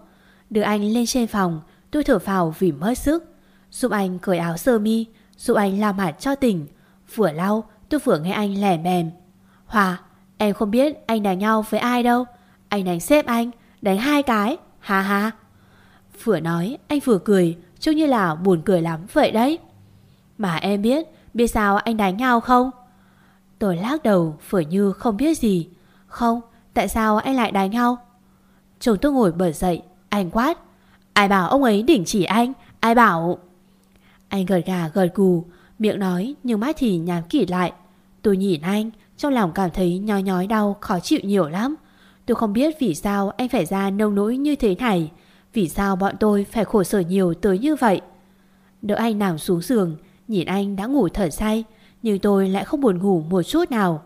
Đưa anh lên trên phòng, Tôi thở phào vì mất sức Giúp anh cởi áo sơ mi Giúp anh lau mặt cho tỉnh. Vừa lau tôi vừa nghe anh lẻ mềm Hòa em không biết anh đánh nhau với ai đâu. Anh đánh xếp anh Đánh hai cái. Ha ha. Vừa nói anh vừa cười Trông như là buồn cười lắm vậy đấy. Mà em biết Biết sao anh đánh nhau không? Tôi lắc đầu vừa như không biết gì. Không, tại sao anh lại đánh nhau? Chồng tôi ngồi bật dậy Anh quát. Ai bảo ông ấy đỉnh chỉ anh? Ai bảo anh gật gà gật gù, Miệng nói nhưng mắt thì nhám kỹ lại. Tôi nhìn anh, Trong lòng cảm thấy nhói nhói đau, khó chịu nhiều lắm. Tôi không biết vì sao anh phải ra nông nỗi như thế này, Vì sao bọn tôi phải khổ sở nhiều tới như vậy. Đỡ anh nằm xuống giường, Nhìn anh đã ngủ thở say, Nhưng tôi lại không buồn ngủ một chút nào.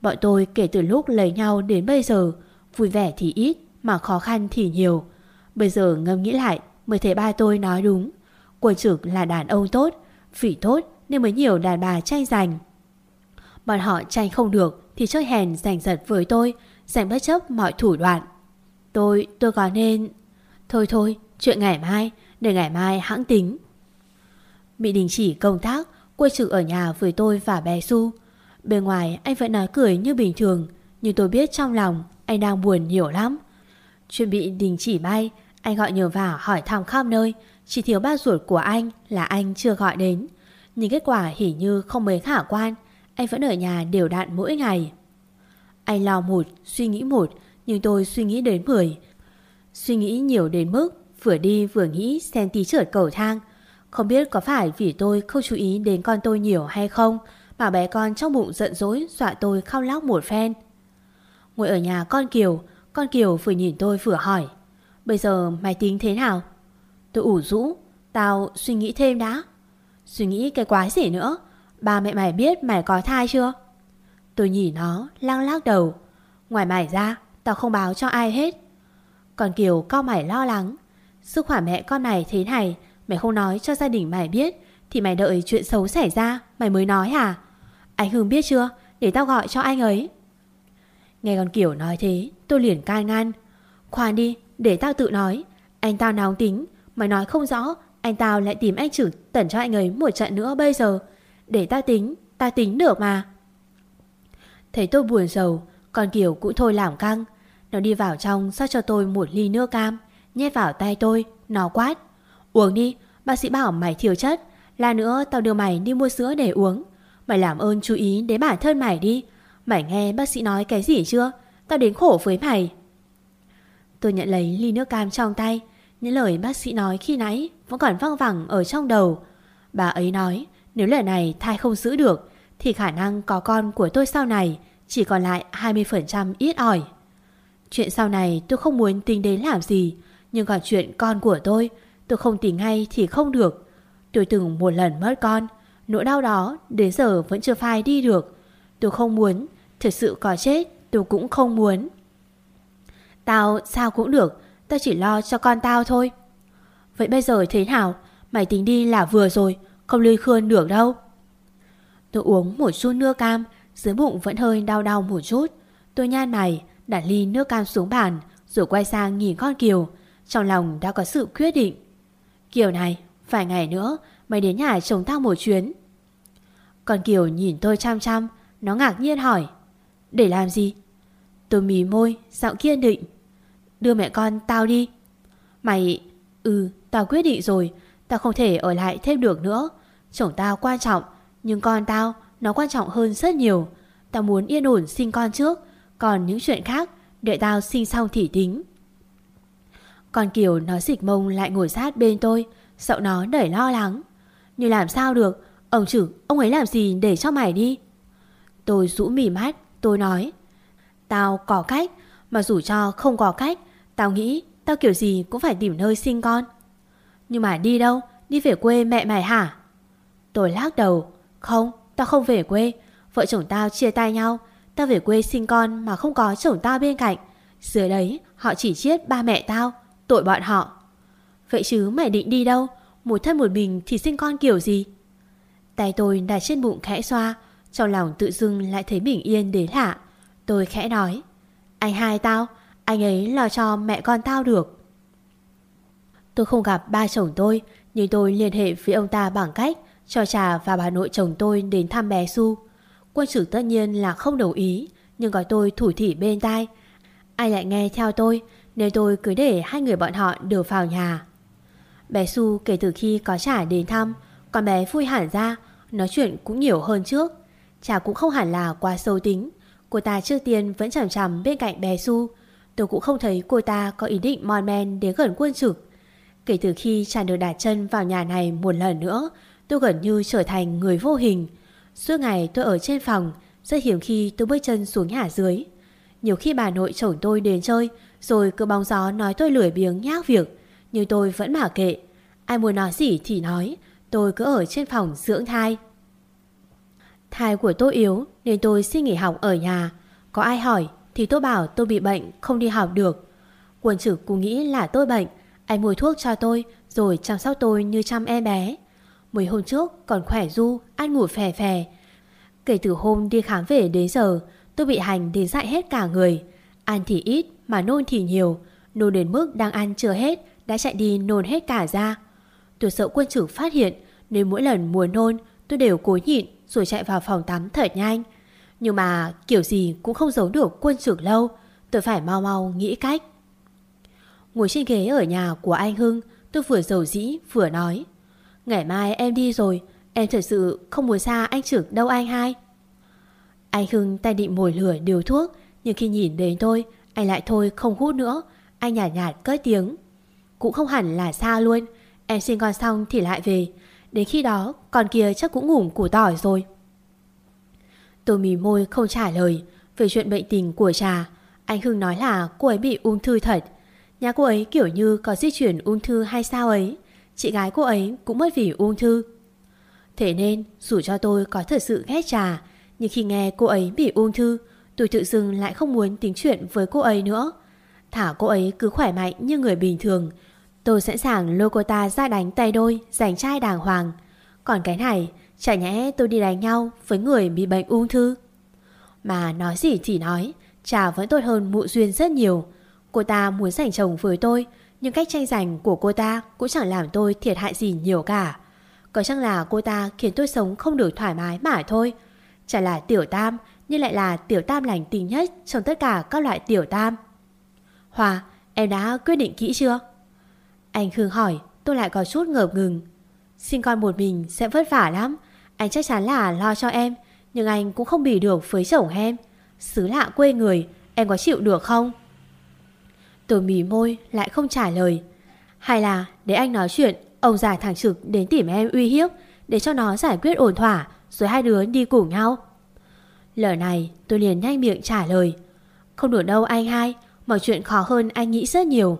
Bọn tôi kể từ lúc lấy nhau đến bây giờ, Vui vẻ thì ít Mà khó khăn thì nhiều. Bây giờ ngâm nghĩ lại, Mới thấy ba tôi nói đúng. Của trực là đàn ông tốt Phỉ tốt nên mới nhiều đàn bà tranh giành. Bọn họ tranh không được Thì chơi hèn giành giật với tôi Giành bất chấp mọi thủ đoạn. Tôi, tôi có nên Thôi thôi, chuyện ngày mai Để ngày mai hãng tính. Bị đình chỉ công tác Quay trực ở nhà với tôi và bé Su Bên ngoài anh vẫn nói cười như bình thường Nhưng tôi biết trong lòng Anh đang buồn nhiều lắm. Chuyện bị đình chỉ bay Anh gọi nhờ vào hỏi thăm khắp nơi chỉ thiếu ba ruột của anh là anh chưa gọi đến. Nhưng kết quả hỉ như không mấy khả quan Anh vẫn ở nhà đều đặn mỗi ngày. Anh lo một, suy nghĩ một Nhưng tôi suy nghĩ đến mười. Suy nghĩ nhiều đến mức Vừa đi vừa nghĩ xem tí trượt cầu thang. Không biết có phải vì tôi không chú ý đến con tôi nhiều hay không Mà bé con trong bụng giận dỗi Dọa tôi khao lóc một phen. Ngồi ở nhà con Kiều Con Kiều vừa nhìn tôi vừa hỏi Bây giờ mày tính thế nào? Tôi ủ rũ, Tao suy nghĩ thêm đã. Suy nghĩ cái quái gì nữa? Ba mẹ mày biết mày có thai chưa? Tôi nhìn nó lăng lắc đầu. Ngoài mày ra, Tao không báo cho ai hết. Còn Kiều cao mày lo lắng. Sức khỏe mẹ con mày thế này, Mày không nói cho gia đình mày biết, Thì mày đợi chuyện xấu xảy ra, Mày mới nói hả? Anh Hưng biết chưa? Để tao gọi cho anh ấy. Nghe con Kiều nói thế, Tôi liền cai ngăn. Khoan đi, để tao tự nói. Anh tao nóng tính. Mày nói không rõ, Anh tao lại tìm anh chửi tẩn cho anh ấy một trận nữa bây giờ. Để ta tính ta tính được mà. Thấy tôi buồn sầu, Con Kiều cũng thôi làm căng. Nó đi vào trong sao cho tôi một ly nước cam, Nhét vào tay tôi, Nó quát. Uống đi, Bác sĩ bảo mày thiếu chất Là nữa tao đưa mày đi mua sữa để uống. Mày làm ơn chú ý đến bản thân mày đi. Mày nghe bác sĩ nói cái gì chưa? Tao đến khổ với mày. Tôi nhận lấy ly nước cam trong tay những lời bác sĩ nói khi nãy Vẫn còn văng vẳng ở trong đầu. Bà ấy nói, nếu lần này thai không giữ được, Thì khả năng có con của tôi sau này Chỉ còn lại 20% ít ỏi. Chuyện sau này tôi không muốn tính đến làm gì, Nhưng còn chuyện con của tôi Tôi không tính ngay thì không được. Tôi từng một lần mất con, Nỗi đau đó đến giờ vẫn chưa phai đi được. Tôi không muốn, Thật sự có chết, tôi cũng không muốn. Tao sao cũng được Tao chỉ lo cho con tao thôi. Vậy bây giờ thế nào? Mày tính đi là vừa rồi, Không lươi khươn được đâu. Tôi uống một chút nước cam, Dưới bụng vẫn hơi đau đau một chút. Tôi nhan mày, đặt ly nước cam xuống bàn, Rồi quay sang nhìn con Kiều. Trong lòng đã có sự quyết định. Kiều này, vài ngày nữa, Mày đến nhà chồng tao một chuyến. Con Kiều nhìn tôi chăm chăm, Nó ngạc nhiên hỏi. Để làm gì? Tôi mí môi, giọng kiên định. Đưa mẹ con tao đi. Mày Ừ tao quyết định rồi. Tao không thể ở lại thêm được nữa. Chồng tao quan trọng, Nhưng con tao, nó quan trọng hơn rất nhiều. Tao muốn yên ổn sinh con trước, Còn những chuyện khác, Đợi tao sinh xong thì tính. Con Kiều nói dịch mông lại ngồi sát bên tôi Sợ nó đẩy lo lắng. Nhưng làm sao được? Ông chử ông ấy làm gì để cho mày đi? Tôi rũ mỉ mắt, Tôi nói. Tao có cách Mà dù cho không có cách Tao nghĩ tao kiểu gì cũng phải tìm nơi sinh con. Nhưng mà đi đâu? Đi về quê mẹ mày hả? Tôi lắc đầu. Không, tao không về quê. Vợ chồng tao chia tay nhau. Tao về quê sinh con mà không có chồng tao bên cạnh. Dưới đấy, họ chỉ chết ba mẹ tao, Tội bọn họ. Vậy chứ mày định đi đâu? Một thân một mình thì sinh con kiểu gì? Tay tôi đặt trên bụng khẽ xoa, Trong lòng tự dưng lại thấy bình yên đến lạ. Tôi khẽ nói, Anh hai tao anh ấy lo cho mẹ con tao được. Tôi không gặp ba chồng tôi, Nhưng tôi liên hệ với ông ta bằng cách Cho trà và bà nội chồng tôi đến thăm bé Su Quân trưởng tất nhiên là không đồng ý, Nhưng gọi tôi thủ thỉ bên tai. Ai lại nghe theo tôi, Nên tôi cứ để hai người bọn họ được vào nhà. Bé Su kể từ khi có trả đến thăm, Con bé vui hẳn ra, Nói chuyện cũng nhiều hơn trước. Chả cũng không hẳn là quá sâu tính, Cô ta trước tiên vẫn chằm chằm bên cạnh bé Su Tôi cũng không thấy cô ta có ý định mon men đến gần quân trực Kể từ khi chàng được đặt chân vào nhà này một lần nữa, Tôi gần như trở thành người vô hình. Suốt ngày tôi ở trên phòng, Rất hiếm khi tôi bước chân xuống nhà dưới. Nhiều khi bà nội chồng tôi đến chơi, Rồi cứ bóng gió nói tôi lười biếng nhác việc, Nhưng tôi vẫn mặc kệ. Ai muốn nói gì thì nói, Tôi cứ ở trên phòng dưỡng thai. Thai của tôi yếu, Nên tôi xin nghỉ học ở nhà. Có ai hỏi thì tôi bảo tôi bị bệnh, Không đi học được. Quân trực cũng nghĩ là tôi bệnh, Anh mua thuốc cho tôi, Rồi chăm sóc tôi như chăm em bé. Mấy hôm trước còn khỏe du, Ăn ngủ phè phè. Kể từ hôm đi khám về đến giờ, Tôi bị hành đến dại hết cả người. Ăn thì ít mà nôn thì nhiều. Nôn đến mức đang ăn chưa hết, Đã chạy đi nôn hết cả ra Tôi sợ quân trưởng phát hiện, Nên mỗi lần muốn nôn, tôi đều cố nhịn, Rồi chạy vào phòng tắm thật nhanh. Nhưng mà kiểu gì cũng không giấu được quân trưởng lâu, Tôi phải mau mau nghĩ cách. Ngồi trên ghế ở nhà của anh Hưng, Tôi vừa giàu dĩ vừa nói, Ngày mai em đi rồi, Em thật sự không muốn xa anh trưởng đâu anh hai. Anh Hưng tay định mồi lửa điều thuốc, Nhưng khi nhìn đến tôi, Anh lại thôi không hút nữa, Anh nhạt nhạt cất tiếng, Cũng không hẳn là xa luôn, Em sinh con xong thì lại về, Đến khi đó con kia chắc cũng ngủ củ tỏi rồi. Tôi mỉ môi không trả lời Về chuyện bệnh tình của trà Anh Hưng nói là cô ấy bị ung thư thật. Nhà cô ấy kiểu như có di chuyển ung thư hay sao ấy. Chị gái cô ấy cũng mất vì ung thư. Thế nên, dù cho tôi có thật sự ghét trà Nhưng khi nghe cô ấy bị ung thư, Tôi tự dưng lại không muốn tính chuyện với cô ấy nữa. Thả cô ấy cứ khỏe mạnh như người bình thường, Tôi sẵn sàng lôi cô ta ra đánh tay đôi, Giành trai đàng hoàng. Còn cái này chả nhẽ tôi đi đánh nhau Với người bị bệnh ung thư? Mà nói gì thì nói Chả vẫn tốt hơn mụ duyên rất nhiều. Cô ta muốn giành chồng với tôi Nhưng cách tranh giành của cô ta Cũng chẳng làm tôi thiệt hại gì nhiều cả. Có chăng là cô ta khiến tôi sống không được thoải mái mà thôi? Chả là tiểu tam Nhưng lại là tiểu tam lành tình nhất Trong tất cả các loại tiểu tam. Hòa, em đã quyết định kỹ chưa? Anh Khương hỏi Tôi lại có chút ngợp ngừng. Sinh con một mình sẽ vất vả lắm. Anh chắc chắn là lo cho em, Nhưng anh cũng không bì được với chồng em. Xứ lạ quê người, Em có chịu được không? Tôi mỉ môi, lại không trả lời. Hay là để anh nói chuyện, Ông già thẳng trực đến tìm em uy hiếp, Để cho nó giải quyết ổn thỏa, Rồi hai đứa đi cùng nhau. Lời này, tôi liền nhanh miệng trả lời. Không được đâu anh hai, Mọi chuyện khó hơn anh nghĩ rất nhiều.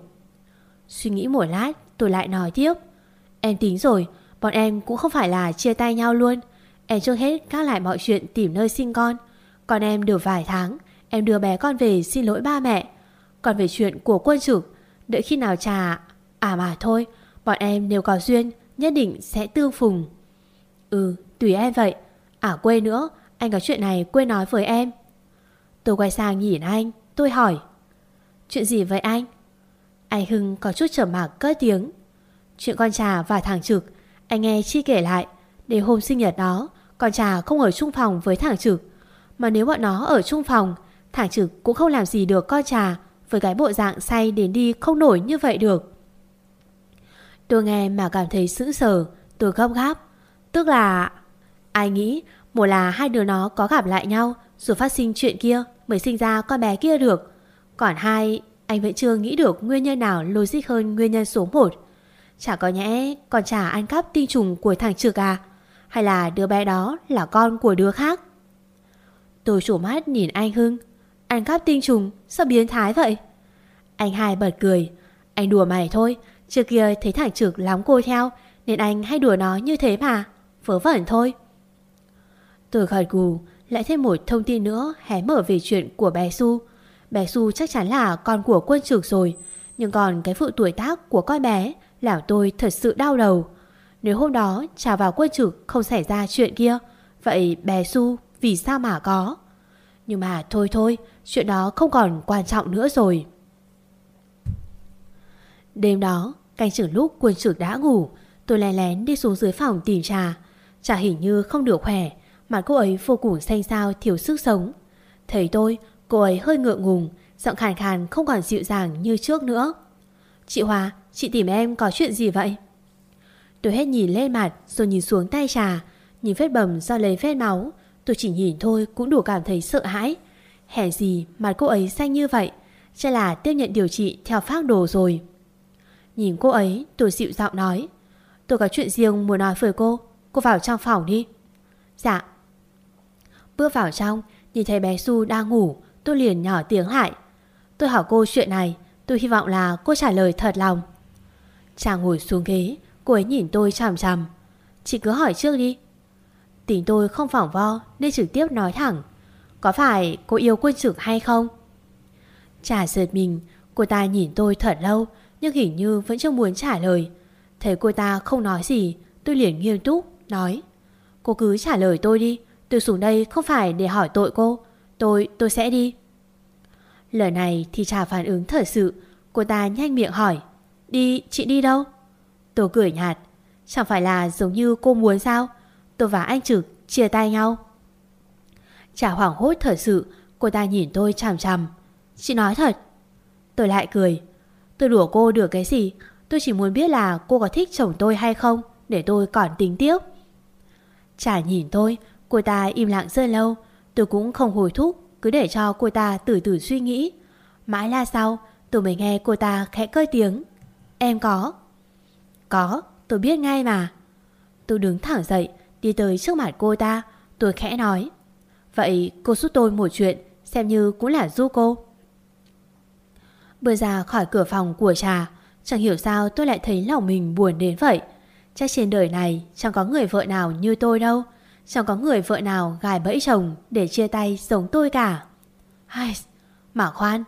Suy nghĩ một lát, tôi lại nói tiếp. Em tính rồi, Bọn em cũng không phải là chia tay nhau luôn. Em trước hết các lại mọi chuyện tìm nơi sinh con. Còn em được vài tháng, Em đưa bé con về xin lỗi ba mẹ. Còn về chuyện của quân trực Đợi khi nào trà À mà thôi, Bọn em nếu có duyên, Nhất định sẽ tương phùng. Ừ tùy em vậy. À quên nữa, Anh có chuyện này quên nói với em. Tôi quay sang nhìn anh, Tôi hỏi. Chuyện gì vậy anh? Anh Hưng có chút trở mạc cất tiếng. Chuyện con trà và thằng Trực, Anh nghe Chi kể lại, Để hôm sinh nhật đó còn trà không ở chung phòng với thằng Trực. Mà nếu bọn nó ở chung phòng Thằng Trực cũng không làm gì được con trà Với cái bộ dạng say đến đi không nổi như vậy được. Tôi nghe mà cảm thấy sững sờ, Tôi gấp gáp. Tức là, Ai nghĩ, Một là hai đứa nó có gặp lại nhau, Rồi phát sinh chuyện kia Mới sinh ra con bé kia được. Còn hai, anh vẫn chưa nghĩ được nguyên nhân nào logic hơn nguyên nhân số 1 Chả có nhẽ con trà ăn cắp tinh trùng của thằng Trực à? Hay là đứa bé đó là con của đứa khác? Tôi chủ mắt nhìn anh Hưng. Anh cắp tinh trùng, sao biến thái vậy? Anh hai bật cười. Anh đùa mày thôi, Trước kia thấy thằng Trực lắm cô theo, Nên anh hay đùa nó như thế mà. Vớ vẩn thôi. Tôi gật gù, Lại thêm một thông tin nữa hé mở về chuyện của bé Su Bé Su chắc chắn là con của quân trực rồi, Nhưng còn cái phụ tuổi tác của con bé Làm tôi thật sự đau đầu. Nếu hôm đó trà vào quân trực Không xảy ra chuyện kia, Vậy bé Su vì sao mà có? Nhưng mà thôi thôi, Chuyện đó không còn quan trọng nữa rồi. Đêm đó Canh trưởng lúc quân trực đã ngủ, Tôi lén lén đi xuống dưới phòng tìm trà Trà hình như không được khỏe, Mặt cô ấy vô cùng xanh xao, thiếu sức sống. Thấy tôi, Cô ấy hơi ngượng ngùng, Giọng khàn khàn không còn dịu dàng như trước nữa. Chị Hòa, Chị tìm em có chuyện gì vậy? Tôi hết nhìn lên mặt Rồi nhìn xuống tay trà Nhìn vết bầm do lấy vết máu Tôi chỉ nhìn thôi cũng đủ cảm thấy sợ hãi. Hèn gì mặt cô ấy xanh như vậy, chắc là tiếp nhận điều trị theo phác đồ rồi. Nhìn cô ấy, tôi dịu giọng nói. Tôi có chuyện riêng muốn nói với cô, cô vào trong phòng đi. Dạ. Bước vào trong, nhìn thấy bé Su đang ngủ, tôi liền nhỏ tiếng lại. Tôi hỏi cô chuyện này, tôi hy vọng là cô trả lời thật lòng. Chàng ngồi xuống ghế, cô ấy nhìn tôi chằm chằm. Chị cứ hỏi trước đi. Tính tôi không phỏng vo nên trực tiếp nói thẳng. Có phải cô yêu quân trực hay không? trả giật mình, cô ta nhìn tôi thật lâu nhưng hình như vẫn chưa muốn trả lời. Thấy cô ta không nói gì, tôi liền nghiêm túc, nói. Cô cứ trả lời tôi đi, tôi xuống đây không phải để hỏi tội cô. Tôi, tôi sẽ đi. Lời này thì trả phản ứng thật sự, cô ta nhanh miệng hỏi. Đi, chị đi đâu? Tôi cười nhạt. Chẳng phải là giống như cô muốn sao? Tôi và anh Trực chia tay nhau. Chả hoảng hốt thật sự, cô ta nhìn tôi chằm chằm. Chị nói thật. Tôi lại cười. Tôi đùa cô được cái gì? Tôi chỉ muốn biết là cô có thích chồng tôi hay không để tôi còn tính tiếp. Chả nhìn tôi, cô ta im lặng rất lâu. Tôi cũng không hồi thúc, cứ để cho cô ta từ từ suy nghĩ. Mãi là sau, tôi mới nghe cô ta khẽ cơi tiếng. Em có. Có, tôi biết ngay mà. Tôi đứng thẳng dậy, đi tới trước mặt cô ta. Tôi khẽ nói. Vậy cô giúp tôi một chuyện, xem như cũng là giúp cô. Bước ra khỏi cửa phòng của trà, chẳng hiểu sao tôi lại thấy lòng mình buồn đến vậy. Chắc trên đời này chẳng có người vợ nào như tôi đâu. Chẳng có người vợ nào gài bẫy chồng để chia tay giống tôi cả. Ai... Mà khoan.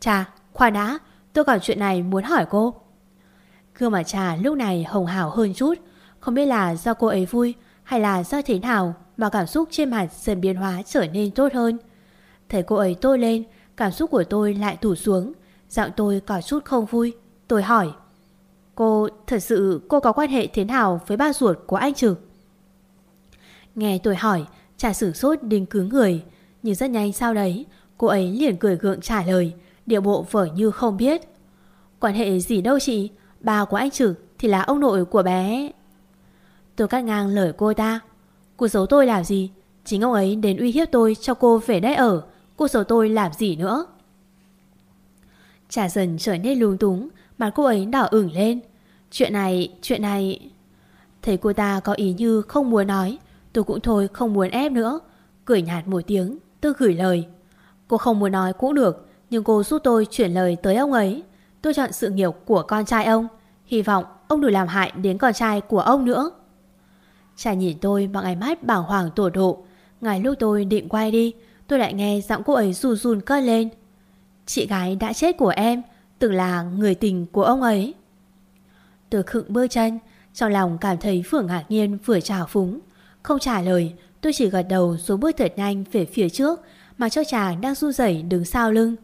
Chà, khoan đã, tôi còn chuyện này muốn hỏi cô. Gương mặt trà lúc này hồng hào hơn chút. Không biết là do cô ấy vui hay là do thế nào mà cảm xúc trên mặt dần biến hóa trở nên tốt hơn. Thấy cô ấy tôi lên, cảm xúc của tôi lại tủ xuống. Giọng tôi có chút không vui. Tôi hỏi. Cô, thật sự cô có quan hệ thế nào với ba ruột của anh Trực? Nghe tôi hỏi, trà sử sốt đình cứng người. Nhưng rất nhanh sau đấy, cô ấy liền cười gượng trả lời, điệu bộ vở như không biết. Quan hệ gì đâu chị, ba của anh Trử thì là ông nội của bé. Tôi cắt ngang lời cô ta. Cô giấu tôi làm gì? Chính ông ấy đến uy hiếp tôi cho cô về đây ở. Cô giấu tôi làm gì nữa? Trà dần trở nên lung túng, mặt cô ấy đỏ ửng lên. Chuyện này, chuyện này... Thấy cô ta có ý như không muốn nói, tôi cũng thôi không muốn ép nữa. Cười nhạt một tiếng, tôi gửi lời. Cô không muốn nói cũng được, nhưng cô giúp tôi chuyển lời tới ông ấy. Tôi chọn sự nghiệp của con trai ông. Hy vọng ông đừng làm hại đến con trai của ông nữa. Trà nhìn tôi bằng ánh mắt bàng hoàng tổ độ. Ngày lúc tôi định quay đi, tôi lại nghe giọng cô ấy run run cất lên. Chị gái đã chết của em, từng là người tình của ông ấy. Tôi khựng bước chân, trong lòng cảm thấy vừa ngạc nhiên vừa trào phúng. Không trả lời, tôi chỉ gật đầu xuống bước thật nhanh về phía trước mà cho chàng đang run rẩy đứng sau lưng.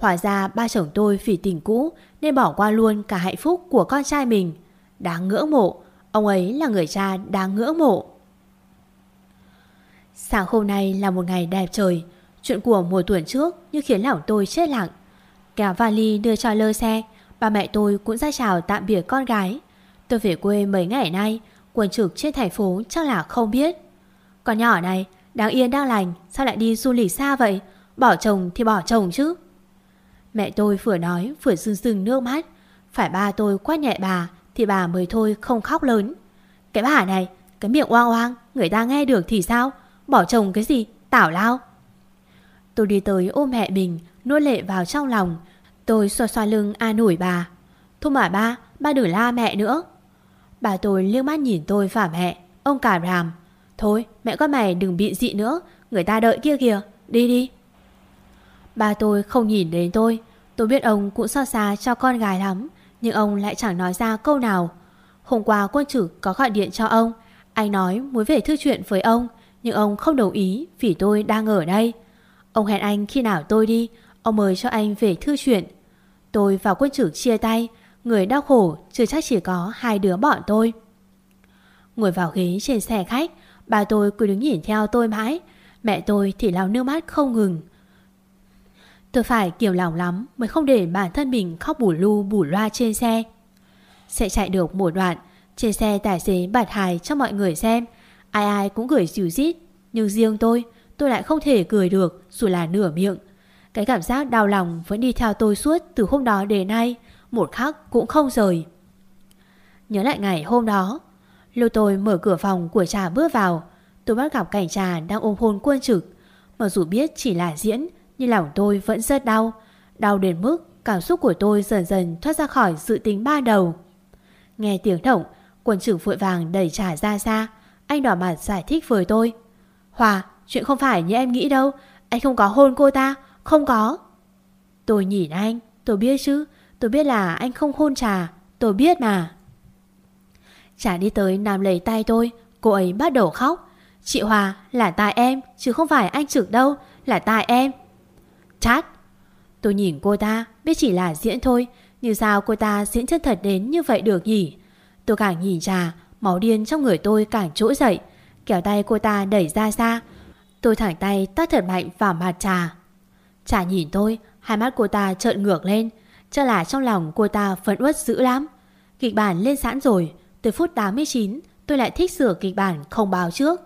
Hóa ra ba chồng tôi vì tình cũ nên bỏ qua luôn cả hạnh phúc của con trai mình. Đáng ngưỡng mộ, ông ấy là người cha đáng ngưỡng mộ. Sáng hôm nay là một ngày đẹp trời, chuyện của mùa tuần trước như khiến lòng tôi chết lặng. Kéo vali đưa cho lơ xe, ba mẹ tôi cũng ra chào tạm biệt con gái. Tôi về quê mấy ngày nay, quần trực trên thành phố chắc là không biết. Con nhỏ này, đáng yên đang lành, sao lại đi du lịch xa vậy? Bỏ chồng thì bỏ chồng chứ. Mẹ tôi vừa nói vừa rưng rưng nước mắt. Phải ba tôi quát nhẹ bà thì bà mới thôi không khóc lớn. Cái bà này, cái miệng oang oang, người ta nghe được thì sao? Bỏ chồng cái gì? Tảo lao. Tôi đi tới ôm mẹ mình, nuốt lệ vào trong lòng. Tôi xoa xoa lưng an ủi bà. Thôi mà ba, ba đừng la mẹ nữa. Bà tôi liếc mắt nhìn tôi và mẹ, ông cả ràm. Thôi, mẹ con mày đừng bị dị nữa, người ta đợi kia kìa, đi đi. Ba tôi không nhìn đến tôi, tôi biết ông cũng so xa cho con gái lắm, nhưng ông lại chẳng nói ra câu nào. Hôm qua quân chủ có gọi điện cho ông, anh nói muốn về thư chuyện với ông, nhưng ông không đồng ý vì tôi đang ở đây. Ông hẹn anh khi nào tôi đi, ông mời cho anh về thư chuyện. Tôi và quân trưởng chia tay, người đau khổ chưa chắc chỉ có hai đứa bọn tôi. Ngồi vào ghế trên xe khách, bà tôi cứ đứng nhìn theo tôi mãi, mẹ tôi thì lau nước mắt không ngừng. Tôi phải kiều lòng lắm mới không để bản thân mình khóc bù lu bù loa trên xe. Sẽ chạy được một đoạn, trên xe tài xế bật hài cho mọi người xem, ai ai cũng cười dìu rít. Nhưng riêng tôi, tôi lại không thể cười được dù là nửa miệng. Cái cảm giác đau lòng vẫn đi theo tôi suốt từ hôm đó đến nay, một khắc cũng không rời. Nhớ lại ngày hôm đó, Lưu tôi mở cửa phòng của trà bước vào, tôi bắt gặp cảnh trà đang ôm hôn quân trực. Mặc dù biết chỉ là diễn, nhưng lòng tôi vẫn rất đau. Đau đến mức cảm xúc của tôi dần dần thoát ra khỏi sự tính ban đầu. Nghe tiếng động, quần trưởng vội vàng đẩy trà ra xa. Anh đỏ mặt giải thích với tôi. Hòa, chuyện không phải như em nghĩ đâu. Anh không có hôn cô ta, không có. Tôi nhìn anh, tôi biết chứ. Tôi biết là anh không hôn trà, tôi biết mà. Trà đi tới nằm lấy tay tôi, cô ấy bắt đầu khóc. Chị Hòa là tại em, chứ không phải anh trực đâu, là tại em. Chát. Tôi nhìn cô ta, biết chỉ là diễn thôi, nhưng sao cô ta diễn chân thật đến như vậy được nhỉ? Tôi càng nhìn trà, máu điên trong người tôi càng trỗi dậy. Kéo tay cô ta đẩy ra xa. Tôi thẳng tay tát thật mạnh vào mặt trà. Trà nhìn tôi, hai mắt cô ta trợn ngược lên. Chắc là trong lòng cô ta phẫn uất dữ lắm. Kịch bản lên sẵn rồi, từ phút 89 tôi lại thích sửa kịch bản không báo trước.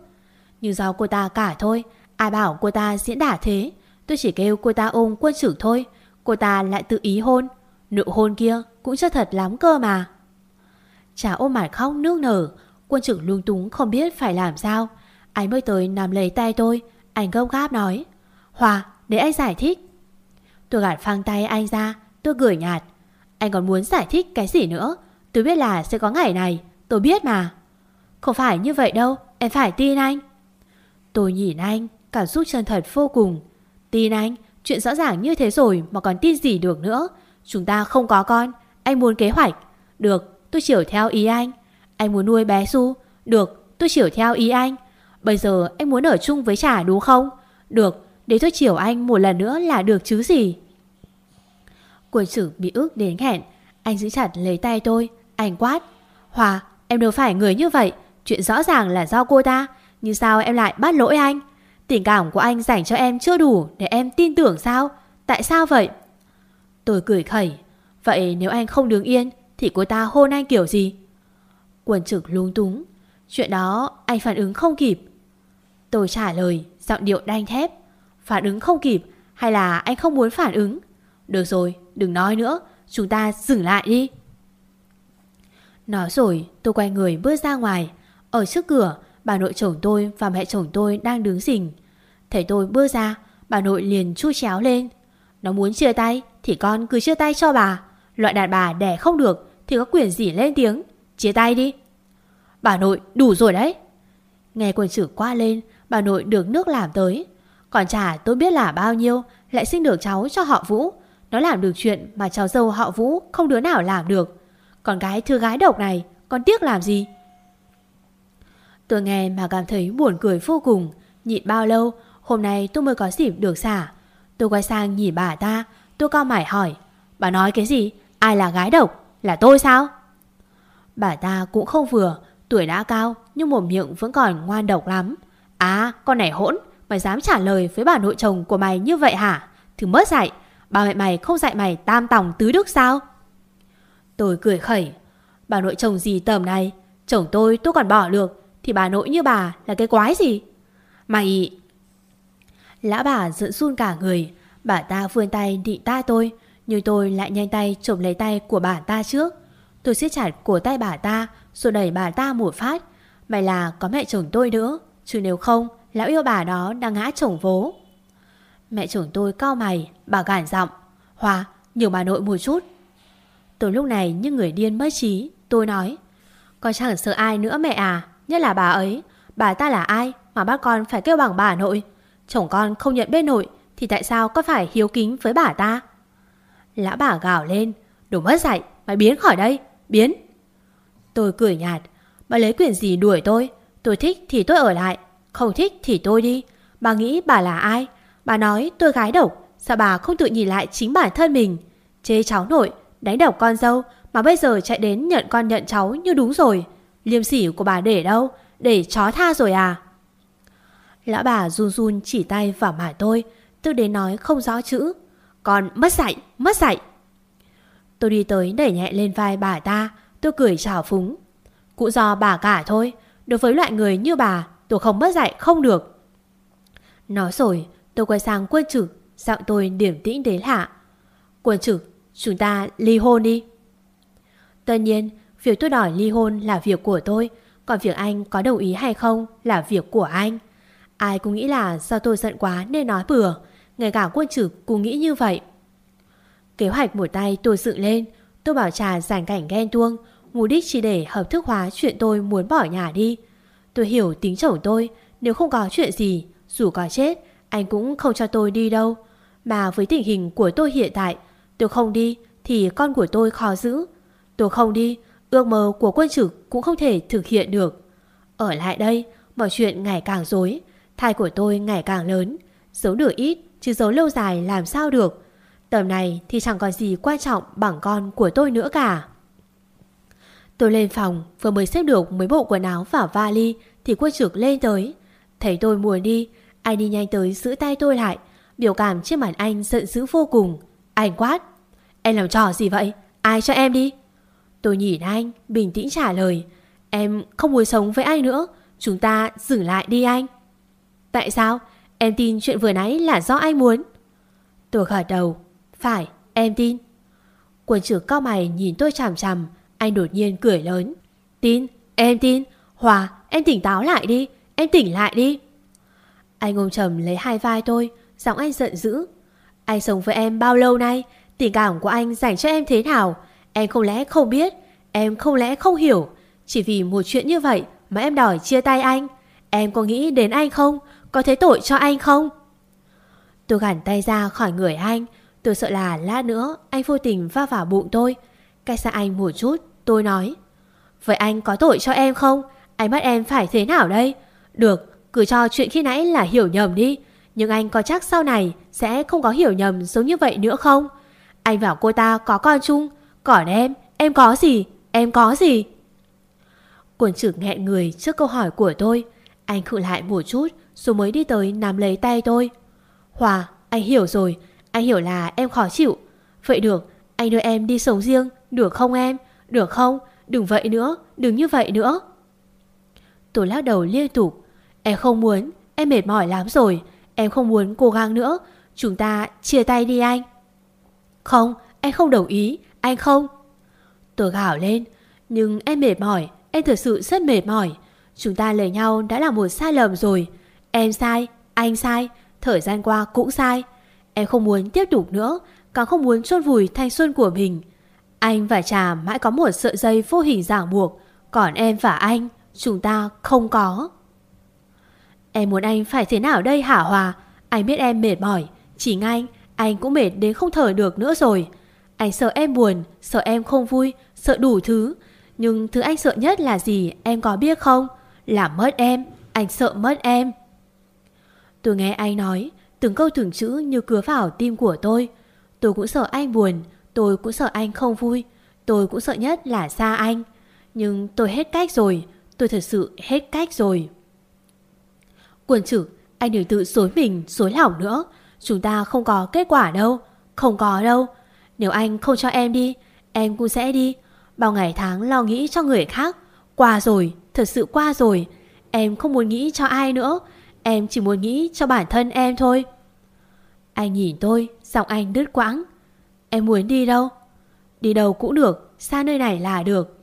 Nhưng do cô ta cả thôi, ai bảo cô ta diễn đả thế. Tôi chỉ kêu cô ta ôm quân trưởng thôi, cô ta lại tự ý hôn. Nụ hôn kia cũng chưa thật lắm cơ mà. Chả ôm mặt khóc nước nở, quân trưởng lung túng không biết phải làm sao. Anh mới tới nằm lấy tay tôi, anh gấp gáp nói. Hòa, để anh giải thích. Tôi gạt phăng tay anh ra, tôi cười nhạt. Anh còn muốn giải thích cái gì nữa? Tôi biết là sẽ có ngày này, tôi biết mà. Không phải như vậy đâu, em phải tin anh. Tôi nhìn anh, cảm xúc chân thật vô cùng. Tin anh, chuyện rõ ràng như thế rồi mà còn tin gì được nữa. Chúng ta không có con, anh muốn kế hoạch. Được, tôi chiều theo ý anh. Anh muốn nuôi bé Su. Được, tôi chiều theo ý anh. Bây giờ anh muốn ở chung với Trà đúng không? Được, để tôi chiều anh một lần nữa là được chứ gì. Quần trưởng bị ước đến hẹn. Anh giữ chặt lấy tay tôi. Anh quát. Hòa, em đâu phải người như vậy. Chuyện rõ ràng là do cô ta. Nhưng sao em lại bắt lỗi anh? Tình cảm của anh dành cho em chưa đủ để em tin tưởng sao? Tại sao vậy? Tôi cười khẩy. Vậy nếu anh không đứng yên thì cô ta hôn anh kiểu gì? Quân trực lung túng. Chuyện đó anh phản ứng không kịp. Tôi trả lời, giọng điệu đanh thép. Phản ứng không kịp hay là anh không muốn phản ứng? Được rồi, đừng nói nữa, chúng ta dừng lại đi. Nói rồi, tôi quay người bước ra ngoài. Ở trước cửa, bà nội chồng tôi và mẹ chồng tôi đang đứng rình. Thấy tôi bước ra, bà nội liền chu chéo lên. Nó muốn chia tay thì con cứ chia tay cho bà. Loại đàn bà đẻ không được thì có quyền gì lên tiếng. Chia tay đi. Bà nội đủ rồi đấy. Nghe quần chữ qua lên, bà nội được nước làm tới. Còn trả tôi biết là bao nhiêu, lại sinh được cháu cho họ Vũ. Nó làm được chuyện mà cháu dâu họ Vũ không đứa nào làm được. Còn gái thư gái độc này, còn tiếc làm gì? Tôi nghe mà cảm thấy buồn cười vô cùng. Nhịn bao lâu, hôm nay tôi mới có dịp được xả. Tôi quay sang nhìn bà ta, tôi cao mải hỏi. Bà nói cái gì? Ai là gái độc? Là tôi sao? Bà ta cũng không vừa, tuổi đã cao nhưng mồm miệng vẫn còn ngoan độc lắm. À, con này hỗn, mày dám trả lời với bà nội chồng của mày như vậy hả? Thử mất dạy, bà mẹ mày không dạy mày tam tòng tứ đức sao? Tôi cười khẩy, bà nội chồng gì tầm này, chồng tôi tôi còn bỏ được, thì bà nội như bà là cái quái gì? Mày... Lã bà giận run cả người, bà ta vươn tay định ta tôi, nhưng tôi lại nhanh tay chụp lấy tay của bà ta trước. Tôi siết chặt cổ tay bà ta rồi đẩy bà ta một phát. Mày là có mẹ chồng tôi nữa, chứ nếu không, lão yêu bà đó đang ngã chồng vố. Mẹ chồng tôi cao mày, bà gàn giọng. Hòa, nhường bà nội một chút. Tôi lúc này như người điên mất trí, tôi nói. Con chẳng sợ ai nữa mẹ à, nhất là bà ấy. Bà ta là ai mà bác con phải kêu bằng bà nội. Chồng con không nhận bên nội thì tại sao con phải hiếu kính với bà ta? lão bà gào lên, đủ mất dạy, mày biến khỏi đây, biến. Tôi cười nhạt, bà lấy quyền gì đuổi tôi, tôi thích thì tôi ở lại, không thích thì tôi đi. Bà nghĩ bà là ai? Bà nói tôi gái độc, sao bà không tự nhìn lại chính bản thân mình? Chê cháu nội, đánh độc con dâu mà bây giờ chạy đến nhận con nhận cháu như đúng rồi. Liêm sỉ của bà để đâu? Để chó tha rồi à? Lão bà run run chỉ tay vào mặt tôi, Tư đến nói không rõ chữ. còn mất dạy, mất dạy. Tôi đi tới đẩy nhẹ lên vai bà ta, tôi cười chào phúng. Cũng do bà cả thôi, đối với loại người như bà, tôi không mất dạy không được. Nói rồi tôi quay sang quân trực Giọng tôi điểm tĩnh đến hạ, Quân trực chúng ta ly hôn đi Tất nhiên Việc tôi đòi ly hôn là việc của tôi. Còn việc anh có đồng ý hay không Là việc của anh. Ai cũng nghĩ là do tôi giận quá nên nói bừa. Ngay cả quân trực cũng nghĩ như vậy. Kế hoạch một tay tôi dựng lên. Tôi bảo trà giàn cảnh ghen tuông. Mục đích chỉ để hợp thức hóa chuyện tôi muốn bỏ nhà đi. Tôi hiểu tính chồng tôi. Nếu không có chuyện gì, Dù có chết, Anh cũng không cho tôi đi đâu. Mà với tình hình của tôi hiện tại, Tôi không đi Thì con của tôi khó giữ. Tôi không đi Ước mơ của quân trực cũng không thể thực hiện được. Ở lại đây, Mọi chuyện ngày càng dối Thai của tôi ngày càng lớn, Giấu nửa ít Chứ giấu lâu dài làm sao được. Tầm này thì chẳng còn gì quan trọng bằng con của tôi nữa cả. Tôi lên phòng, Vừa mới xếp được mấy bộ quần áo vào vali Thì quân trực lên tới. Thấy tôi muốn đi, Anh đi nhanh tới giữ tay tôi lại, Biểu cảm trên mặt anh giận dữ vô cùng. Anh quát, Em làm trò gì vậy? Ai cho em đi? Tôi nhìn anh, bình tĩnh trả lời. Em không muốn sống với anh nữa. Chúng ta dừng lại đi anh. Tại sao? Em tin chuyện vừa nãy là do anh muốn? Tôi gật đầu. Phải, em tin. Quân trưởng cao mày nhìn tôi chằm chằm. Anh đột nhiên cười lớn. Tin, em tin. Hòa, em tỉnh táo lại đi. Em tỉnh lại đi. Anh ôm trầm lấy hai vai tôi. Giọng anh giận dữ. Anh sống với em bao lâu nay? Tình cảm của anh dành cho em thế nào? Em không lẽ không biết? Em không lẽ không hiểu? Chỉ vì một chuyện như vậy mà em đòi chia tay anh. Em có nghĩ đến anh không? Có thấy tội cho anh không? Tôi gắn tay ra khỏi người anh. Tôi sợ là lát nữa Anh vô tình va vào bụng tôi. Cách xa anh một chút, tôi nói, Vậy anh có tội cho em không? Anh bắt em phải thế nào đây? Được, cứ cho chuyện khi nãy là hiểu nhầm đi. Nhưng anh có chắc sau này Sẽ không có hiểu nhầm giống như vậy nữa không? Anh và cô ta có con chung còn em Em có gì? Em có gì? Quần trưởng nghẹn người trước câu hỏi của tôi. Anh khự lại một chút, Rồi mới đi tới nắm lấy tay tôi. Hòa, anh hiểu rồi. Anh hiểu là em khó chịu. Vậy được, anh đưa em đi sống riêng, Được không em? Được không? Đừng vậy nữa, Đừng như vậy nữa. Tôi lắc đầu liên tục. Em không muốn, Em mệt mỏi lắm rồi. Em không muốn cố gắng nữa. Chúng ta chia tay đi anh. Không, em không đồng ý. Anh không? Tôi gào lên Nhưng em mệt mỏi Em thật sự rất mệt mỏi. Chúng ta lời nhau đã là một sai lầm rồi. Em sai, anh sai Thời gian qua cũng sai. Em không muốn tiếp tục nữa Càng không muốn chôn vùi thanh xuân của mình. Anh và Trà mãi có một sợi dây vô hình ràng buộc Còn em và anh Chúng ta không có. Em muốn anh phải thế nào đây hả Hòa? Anh biết em mệt mỏi Chỉ anh, anh cũng mệt đến không thở được nữa rồi. Anh sợ em buồn Sợ em không vui Sợ đủ thứ. Nhưng thứ anh sợ nhất là gì em có biết không? Là mất em Anh sợ mất em. Tôi nghe anh nói Từng câu từng chữ như cứa vào tim của tôi. Tôi cũng sợ anh buồn Tôi cũng sợ anh không vui. Tôi cũng sợ nhất là xa anh. Nhưng tôi hết cách rồi Tôi thật sự hết cách rồi. Quần chữ, Anh đừng tự dối mình, dối lỏng nữa. Chúng ta không có kết quả đâu Không có đâu. Nếu anh không cho em đi Em cũng sẽ đi. Bao ngày tháng lo nghĩ cho người khác Qua rồi, thật sự qua rồi. Em không muốn nghĩ cho ai nữa Em chỉ muốn nghĩ cho bản thân em thôi. Anh nhìn tôi Giọng anh đứt quãng. Em muốn đi đâu? Đi đâu cũng được, xa nơi này là được.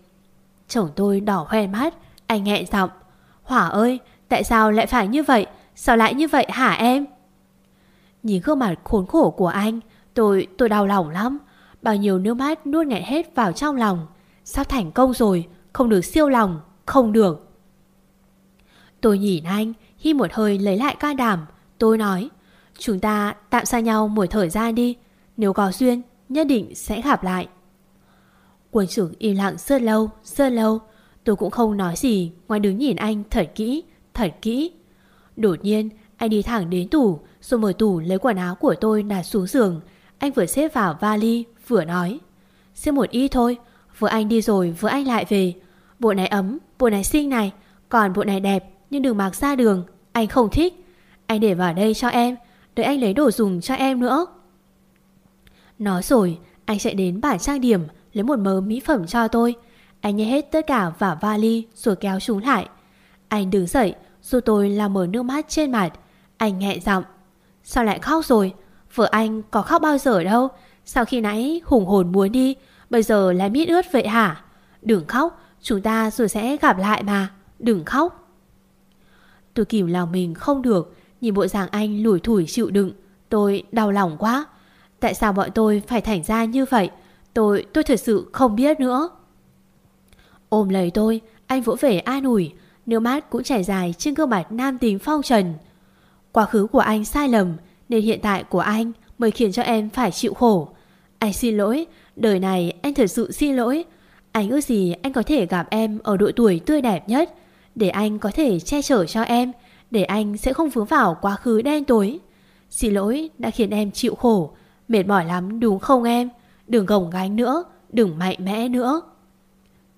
Chồng tôi đỏ hoe mắt Anh nghẹn giọng. Hỏa ơi, tại sao lại phải như vậy? Sao lại như vậy hả em? Nhìn gương mặt khốn khổ của anh Tôi, tôi đau lòng lắm. Bao nhiêu nước mắt nuốt nghẹn hết vào trong lòng. Sắp thành công rồi Không được siêu lòng Không được. Tôi nhìn anh Khi một hơi lấy lại ca đảm. Tôi nói Chúng ta tạm xa nhau một thời gian đi. Nếu có duyên Nhất định sẽ gặp lại. Quân trưởng im lặng rất lâu Rất lâu. Tôi cũng không nói gì Ngoài đứng nhìn anh thật kỹ Thật kỹ. Đột nhiên anh đi thẳng đến tủ Rồi mở tủ lấy quần áo của tôi đặt xuống giường. Anh vừa xếp vào vali Vừa nói. Xếp một ít thôi Vừa anh đi rồi vừa anh lại về. Bộ này ấm, bộ này xinh này Còn bộ này đẹp nhưng đừng mặc ra đường Anh không thích. Anh để vào đây cho em Đợi anh lấy đồ dùng cho em nữa. Nói rồi Anh chạy đến bản trang điểm Lấy một mớ mỹ phẩm cho tôi. Anh nhét hết tất cả vào vali Rồi kéo chúng lại. Anh đứng dậy dù tôi làm mở nước mắt trên mặt Anh nhẹ giọng. Sao lại khóc rồi? Vợ anh có khóc bao giờ đâu. Sau khi nãy hùng hồn muốn đi Bây giờ lại biết ướt vậy hả? Đừng khóc Chúng ta rồi sẽ gặp lại mà. Đừng khóc. Tôi kìm lòng mình không được Nhìn bộ dạng anh lủi thủi chịu đựng. Tôi đau lòng quá. Tại sao bọn tôi phải thành ra như vậy? Tôi, tôi thật sự không biết nữa. Ôm lấy tôi Anh vỗ về an ủi. Nước mắt cũng chảy dài trên gương mặt nam tính phong trần. Quá khứ của anh sai lầm. Nên hiện tại của anh Mới khiến cho em phải chịu khổ. Anh xin lỗi, Đời này anh thật sự xin lỗi. Anh ước gì anh có thể gặp em Ở độ tuổi tươi đẹp nhất, Để anh có thể che chở cho em, Để anh sẽ không vướng vào quá khứ đen tối. Xin lỗi đã khiến em chịu khổ. Mệt mỏi lắm đúng không em? Đừng gồng gánh nữa, Đừng mạnh mẽ nữa.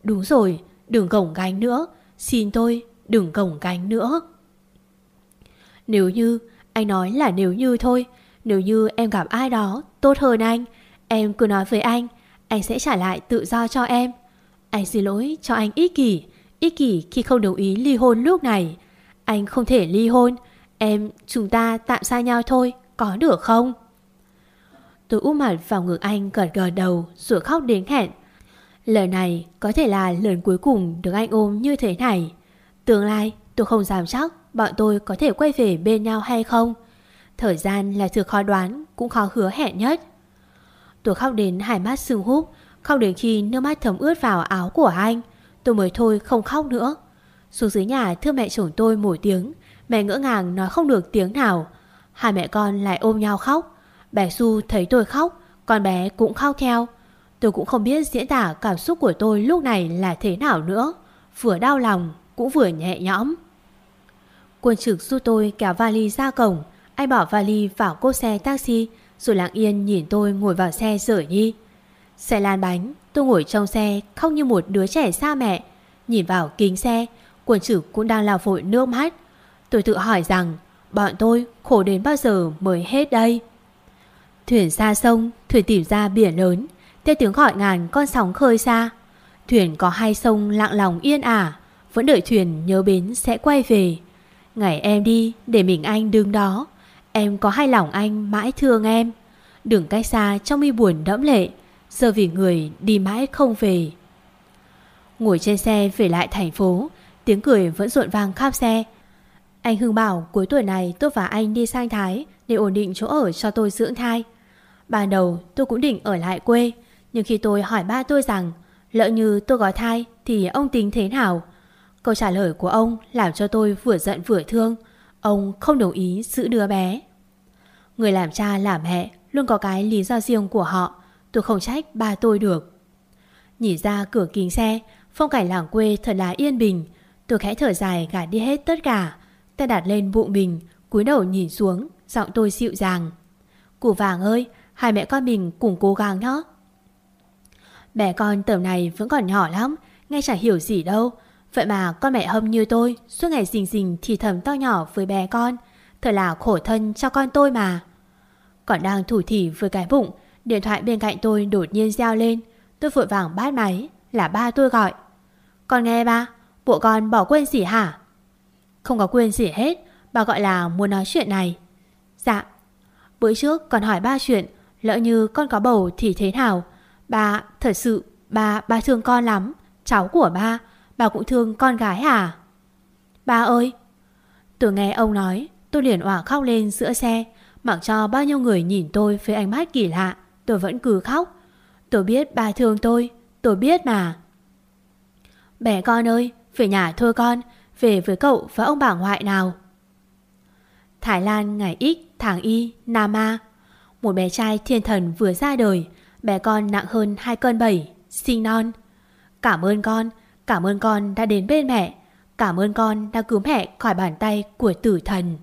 Đúng rồi, Đừng gồng gánh nữa. Xin tôi đừng gồng gánh nữa. Nếu như anh nói là nếu như thôi. Nếu như em gặp ai đó, tốt hơn anh. Em cứ nói với anh Anh sẽ trả lại tự do cho em. Anh xin lỗi cho anh ích kỷ. Ích kỷ khi không đồng ý ly hôn lúc này. Anh không thể ly hôn. Em, chúng ta tạm xa nhau thôi, Có được không? Tôi úp mặt vào ngực anh gật gật đầu, Rồi khóc đến hẹn. Lời này có thể là lần cuối cùng Được anh ôm như thế này. Tương lai tôi không dám chắc. Bọn tôi có thể quay về bên nhau hay không? Thời gian là thứ khó đoán, Cũng khó hứa hẹn nhất. Tôi khóc đến hai mắt sưng húp, Khóc đến khi nước mắt thấm ướt vào áo của anh. Tôi mới thôi không khóc nữa. Xuống dưới nhà, thưa mẹ chồng tôi mỗi tiếng. Mẹ ngỡ ngàng nói không được tiếng nào. Hai mẹ con lại ôm nhau khóc. Bé Su thấy tôi khóc, Con bé cũng khóc theo. Tôi cũng không biết diễn tả cảm xúc của tôi lúc này là thế nào nữa. Vừa đau lòng, cũng vừa nhẹ nhõm. Quân trực giúp tôi kéo vali ra cổng. Anh bỏ vali vào cốp xe taxi, Rồi lặng yên nhìn tôi ngồi vào xe rời đi Xe lan bánh, Tôi ngồi trong xe khóc như một đứa trẻ xa mẹ. Nhìn vào kính xe, Quân trực cũng đang lao vội nước mắt. Tôi tự hỏi rằng, Bọn tôi khổ đến bao giờ mới hết đây? Thuyền xa sông, Thuyền tìm ra biển lớn. Theo tiếng gọi ngàn, con sóng khơi xa. Thuyền có hai sông lặng lòng yên ả. Vẫn đợi thuyền nhớ bến sẽ quay về. Ngày em đi, để mình anh đứng đó. Em có hai lòng anh mãi thương em. Đừng cách xa trong mi buồn đẫm lệ, Giờ vì người đi mãi không về. Ngồi trên xe về lại thành phố, Tiếng cười vẫn rộn vang khắp xe. Anh Hưng bảo cuối tuổi này tôi và anh đi sang Thái Để ổn định chỗ ở cho tôi dưỡng thai. Ban đầu tôi cũng định ở lại quê, Nhưng khi tôi hỏi ba tôi rằng, Lỡ như tôi có thai Thì ông tính thế nào? Câu trả lời của ông làm cho tôi vừa giận vừa thương. Ông không đồng ý giữ đứa bé. Người làm cha làm mẹ Luôn có cái lý do riêng của họ. Tôi không trách ba tôi được. Nhìn ra cửa kính xe, Phong cảnh làng quê thật là yên bình. Tôi khẽ thở dài gạt đi hết tất cả, Tay đặt lên bụng mình, cúi đầu nhìn xuống, Giọng tôi dịu dàng. Củ vàng ơi, Hai mẹ con mình cùng cố gắng đó Bé con tầm này vẫn còn nhỏ lắm, Nghe chả hiểu gì đâu. Vậy mà con mẹ hâm như tôi, Suốt ngày rình rình thì thầm to nhỏ với bé con. Thật là khổ thân cho con tôi mà. Còn đang thủ thỉ với cái bụng, Điện thoại bên cạnh tôi đột nhiên reo lên. Tôi vội vàng bát máy, Là ba tôi gọi. Con nghe ba, Bộ con bỏ quên gì hả? Không có quên gì hết, Bà gọi là muốn nói chuyện này. Dạ. Bữa trước con hỏi ba chuyện, Lỡ như con có bầu thì thế nào? Ba, thật sự Ba ba thương con lắm, Cháu của ba. Bà cũng thương con gái à Ba ơi! Tôi nghe ông nói, Tôi liền òa khóc lên giữa xe. Mặc cho bao nhiêu người nhìn tôi với ánh mắt kỳ lạ, Tôi vẫn cứ khóc. Tôi biết ba thương tôi Tôi biết mà. Bé con ơi, Về nhà thôi con, Về với cậu và ông bà ngoại nào. Thái Lan, ngày X, tháng Y Nama. Một bé trai thiên thần vừa ra đời, Bé con nặng hơn 2 cân 7 Sinh non. Cảm ơn con Cảm ơn con đã đến bên mẹ. Cảm ơn con đã cứu mẹ khỏi bàn tay của tử thần.